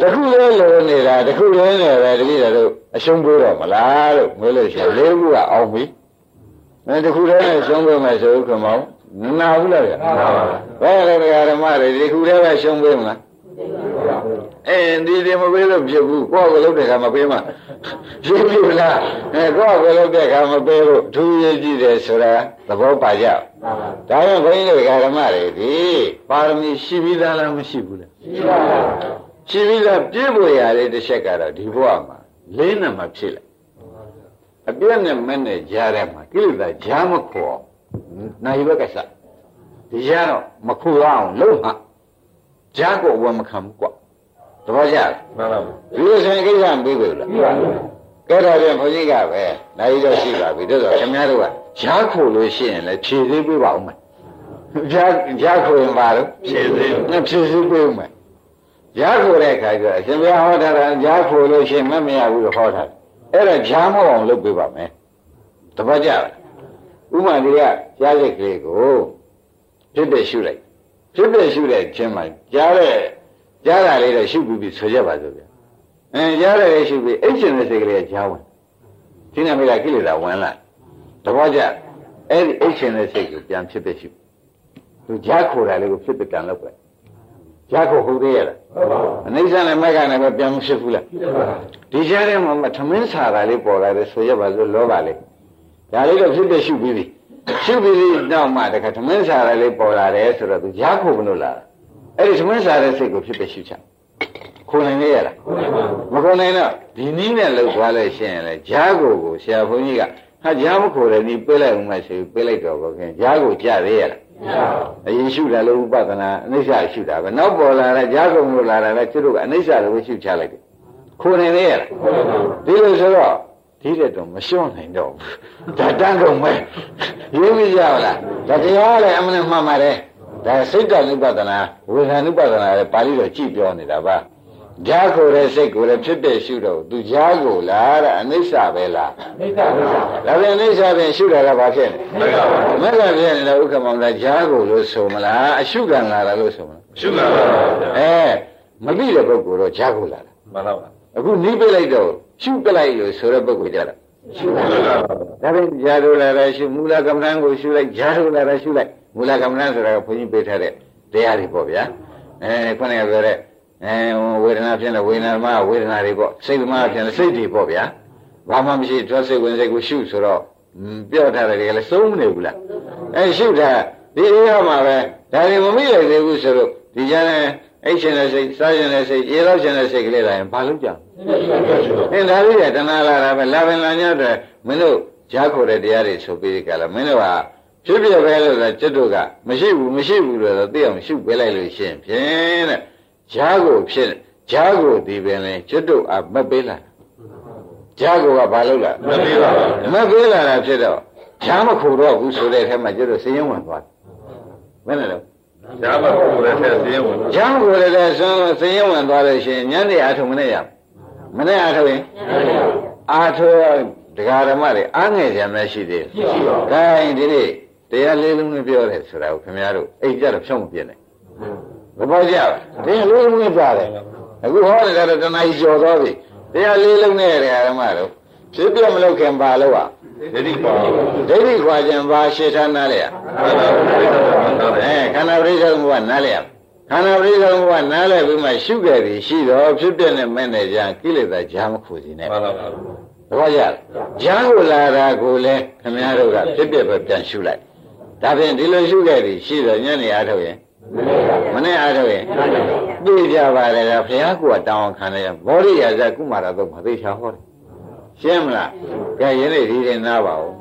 တခုလေးလိုနေတာတခုလေးနဲ့ပဲတတိယတို့အရှုံးပေးတော့မလားလို့မေးလို့ရှိရင်လေးခုကအောင်ပြီ အဲတခုလေးနဲ့ရှုံးပေးမယ်ဆိုဥက္ကမောင်နနာဘူးလားဗျာဘယ်လိုတရားဓမ္မတွေဒီခုလေးပဲရှုံးပေးမလားအဲဒီဒီမပေးလို့ဖြစ်ဘူးကိုယ့်ကိုလုပ်တဲ့ခါမပေးမှရှင်းပြီလားအဲကိုယ့်ကိုလုပ်တဲ့ခါမပေးလို့ထူးရေးကြည့်တယ်ဆိုတာသဘောပါကြဒါကြောင့်ဘုန်းကြီးတို့ဓမ္မတွေဒီပါရမီရှိပြီးသားလားမရှိဘူးလားရှိပြီးသားပြည့်ဖို့ရတဲ့တစ်ချက်ကတော့ဒီဘဝမှာလေးနဲ့မှဖြစ်လိုက် အပြည့်နဲ့မဲ့နဲ့ကြားထဲမှာကိလေသာကြားမခေါ်နိုင်ဘက်ကစဒီရတော့မခေါ်အောင်လုံးဟာကြားကိုဝယ်မခံဘူးကွတပည့်ကြမှန်ပါဘူးဒီလိုဆိုရင်ကိစ္စမပြီးဘူးလားကဲတော့ပြန်ဘုန်းကြီးကပဲနိုင်တော့ရှိပါပြီတို့ဆိုခင်ဗျားတို့ကကြားခိုလို့ရှိရင်လည်းဖြည့်သေးပေးပါဦးမယ်ကြားကြားခိုရင်ပါတော့ဖြည့်သေးနဲ့ဖြည့်သေးပေးဦးမယ်ကြားခိုတဲ့အခါကျတော့အရှင်ဘုရားဟောတာကကြားခိုလို့ရှိရင်မမရဘူးလို့ဟောတာ အဲ့ဒါကြားမအောင်လုပ်ပေးပါမယ်တပည့်ကြလားဥမာလေးကကြားစိတ်ကလေးကိုဖြစ်တဲ့ရှုလိုက်ဖြစ်တဲ့ရှုတဲ့ချင်းမှကြားတဲ့ကြားတာလေးတော့ရှုပြီးပြီဆိုကြပါစို့ဗျာအဲကြားတယ်ရှုပြီးအိတ်ရှင်တဲ့စိတ်ကလေးကကြားဝင်ဒီနေ့မိကကိလေသာဝင်လာတပည့်ကြအဲ့ဒီအိတ်ရှင်တဲ့စိတ်ကိုပြန်ဖြစ်တဲ့ရှုသူကြားခိုတာလေးကိုဖြစ်တဲ့ကံလောက်ပဲ ကြားခိုဟုတ်သေးရလားအနိစ္စနဲ့မက်ကနဲ့ပဲပြန်မဖြစ်ဘူးလားဒီကြားထဲမှာထမင်းစာတာလေးပေါ်လာတယ်ဆိုရပါစို့လောဘလေးဒါလေးတော့ဖြစ်တဲ့ရှုပြီးပြီရှုပြီးပြီးနောက်မှတခါထမင်းစာတာလေးပေါ်လာတယ်ဆိုတော့သူကြားခိုမလို့လားအဲ့ဒီထမင်းစာတဲ့စိတ်ကိုဖြစ်တဲ့ရှုချခိုနိုင်လေရလားမခိုနိုင်တော့ဒီနည်းနဲ့လှုပ်သွားလဲရှင်းရင်လေကြားကိုကိုဆရာဘုန်းကြီးကဟာကြားမခိုတယ်ဒီပြေးလိုက်ဦးမှဆိုပြေးလိုက်တော့ဘုခင်ကြားကိုကြားသေးရလားအရင်ရှုတာလို့ဥပဒနာအနိစ္စရှုတာပဲနောက်ပေါ်လာတဲ့ကြားကုန်လို့လာတာလည်းသူတို့ကအနိစ္စလို့ရှုချလိုက်တယ်ခိုနိုင်လေရလားဒီလိုဆိုတော့ဒီတဲ့တော့မလျှော့နိုင်တော့ဘူးဒါတန်းကုန်ပဲရေးပြီးကြလားဒါတရားလည်းအမှန်မှန်ပါတယ်ဒါစိတ်တ ानु ပဒနာဝေဒ ानु ပဒနာလည်းပါဠိတော်ကြည့်ပြောနေတာပါ ကြားကိုယ်တဲ့စိတ်ကိုလည်းဖြစ်တဲ့ရှုတော့သူကြားကိုလားတဲ့အနိစ္စပဲလားအနိစ္စပါဒါပြန်အနိစ္စပြန်ရှုတာကဘာဖြစ်လဲမက္ကဖြစ်နေတော့ဥက္ကမောင်ကကြားကိုလို့ဆိုမလားအရှုခံလာတာလို့ဆိုမလားရှုကပါဗျာအဲမပြီးတဲ့ပုဂ္ဂိုလ်တော့ကြားကိုလာတာမှန်ပါပါအခုနီးပြလိုက်တော့ရှုပလိုက်လို့ဆိုတဲ့ပုဂ္ဂိုလ်ကြတာရှုကပါဗျာဒါပြန်ဂျာတို့လာတာရှုမူလကမ္မဋ္ဌာန်းကိုရှုလိုက်ဂျာတို့လာတာရှုလိုက်မူလကမ္မဋ္ဌာန်းဆိုတာကဘုန်းကြီးပေးထားတဲ့တတရားတွေပေါ့ဗျာအဲခုနကပြောတဲ့ အဲဝေဒနာဖြစ်တဲ့ဝေဒနာမှာဝေဒနာတွေပေါ့စိတ်သမားဖြစ်တဲ့စိတ်တွေပေါ့ဗျာဘာမှမရှိတွက်စိတ်ဝင်စိတ်ကိုရှုဆိုတော့ပြောထားတယ်ကလည်းသုံးမနေဘူးလားအဲရှုတာဒီအေးဟောမှာပဲဒါတွေမမိလိုက်သေးဘူးဆိုတော့ဒီကြတဲ့အိတ်ရှင်တဲ့စိတ်စားရှင်တဲ့စိတ်အေးတော့ရှင်တဲ့စိတ်ကလေးတိုင်းဘာလို့ကြောက်အင်းဒါလေးကတဏှာလာတာပဲလာပင်လာညတဲ့မင်းတို့ကြားခေါ်တဲ့တရားတွေဆိုပြီးကြလားမင်းတို့ကဖြစ်ပြပဲလို့ဆိုကျွတ်တို့ကမရှိဘူးမရှိဘူးလို့တော့သိအောင်ရှုပေးလိုက်လို့ရှင်ဖြင့်တဲ့ ကြားကိုဖြစ်ကြားကိုဒီပင်လဲကျွတ်တို့အမက်ပေးလာကြားကိုကဘာလို့လဲမပေးပါဘူးမက်ပေးလာတာဖြစ်တော့ကြားမခိုတော့ဘူးဆိုတဲ့အခါမှာကျွတ်တို့စည်ရင်ဝင်သွားတယ်မင်းလည်းရှားမကိုယ်လည်းသိရင်ဝင်ရမ်းကိုလည်းလည်းဆွမ်းစည်ရင်ဝင်သွားလို့ရှိရင်ညနေအာထုံမနဲ့ရမနဲ့အာထုံရင်အာထုံဒကာဓမ္မတွေအားငယ်ကြမရှိသေးဘူး။ဒါရင်ဒီနေ့တရားလေးလုံးနဲ့ပြောတယ်ဆိုတာကိုခင်ဗျားတို့အိတ်ကြတော့ဖြောင်းမပြနဲ့။ ဘယ်ပေါ့ကြတရားလေးလုံးနဲ့ပြတယ်။အခုဟောတယ်ကတော့တဏှာကြီးကျော်သွားပြီ။တရားလေးလုံးနဲ့ဒကာဓမ္မတို့ဖြစ်ပြမလို့ခင်ပါလို့อ่ะဒိဋ္ဌိပါဘူးဒိဋ္ဌိခွာခြင်းပါရှေ့ထားနားလေရအဲခန္ဓာပရိစ္ဆေသမုပ္ပါနားလဲရခန္ဓာပရိစ္ဆေသမုပ္ပါနားလဲပြီးမှရှုခဲ့ပြီရှိတော့ဖြစ်ပြတဲ့မဲ့နဲ့ကြာကိလေသာကြာမခုစီနဲ့မှန်ပါပါသဘောကျလားဂျမ်းကိုလာတာကိုလည်းခမည်းတော်ကဖြစ်ပြပဲပြန်ရှုလိုက်ဒါဖြင့်ဒီလိုရှုခဲ့ပြီရှိတော့ညနေအားထုတ်ရင် မနဲ့အားထုတ်ရင်သိကြပါလေတော့ဘုရားကတောင်းခံတယ်ဗောဓိရာဇကုမာရတော့မသိချာဟောတယ်ရှင်းမလားကဲယနေ့ဒီရင်နာပါဦး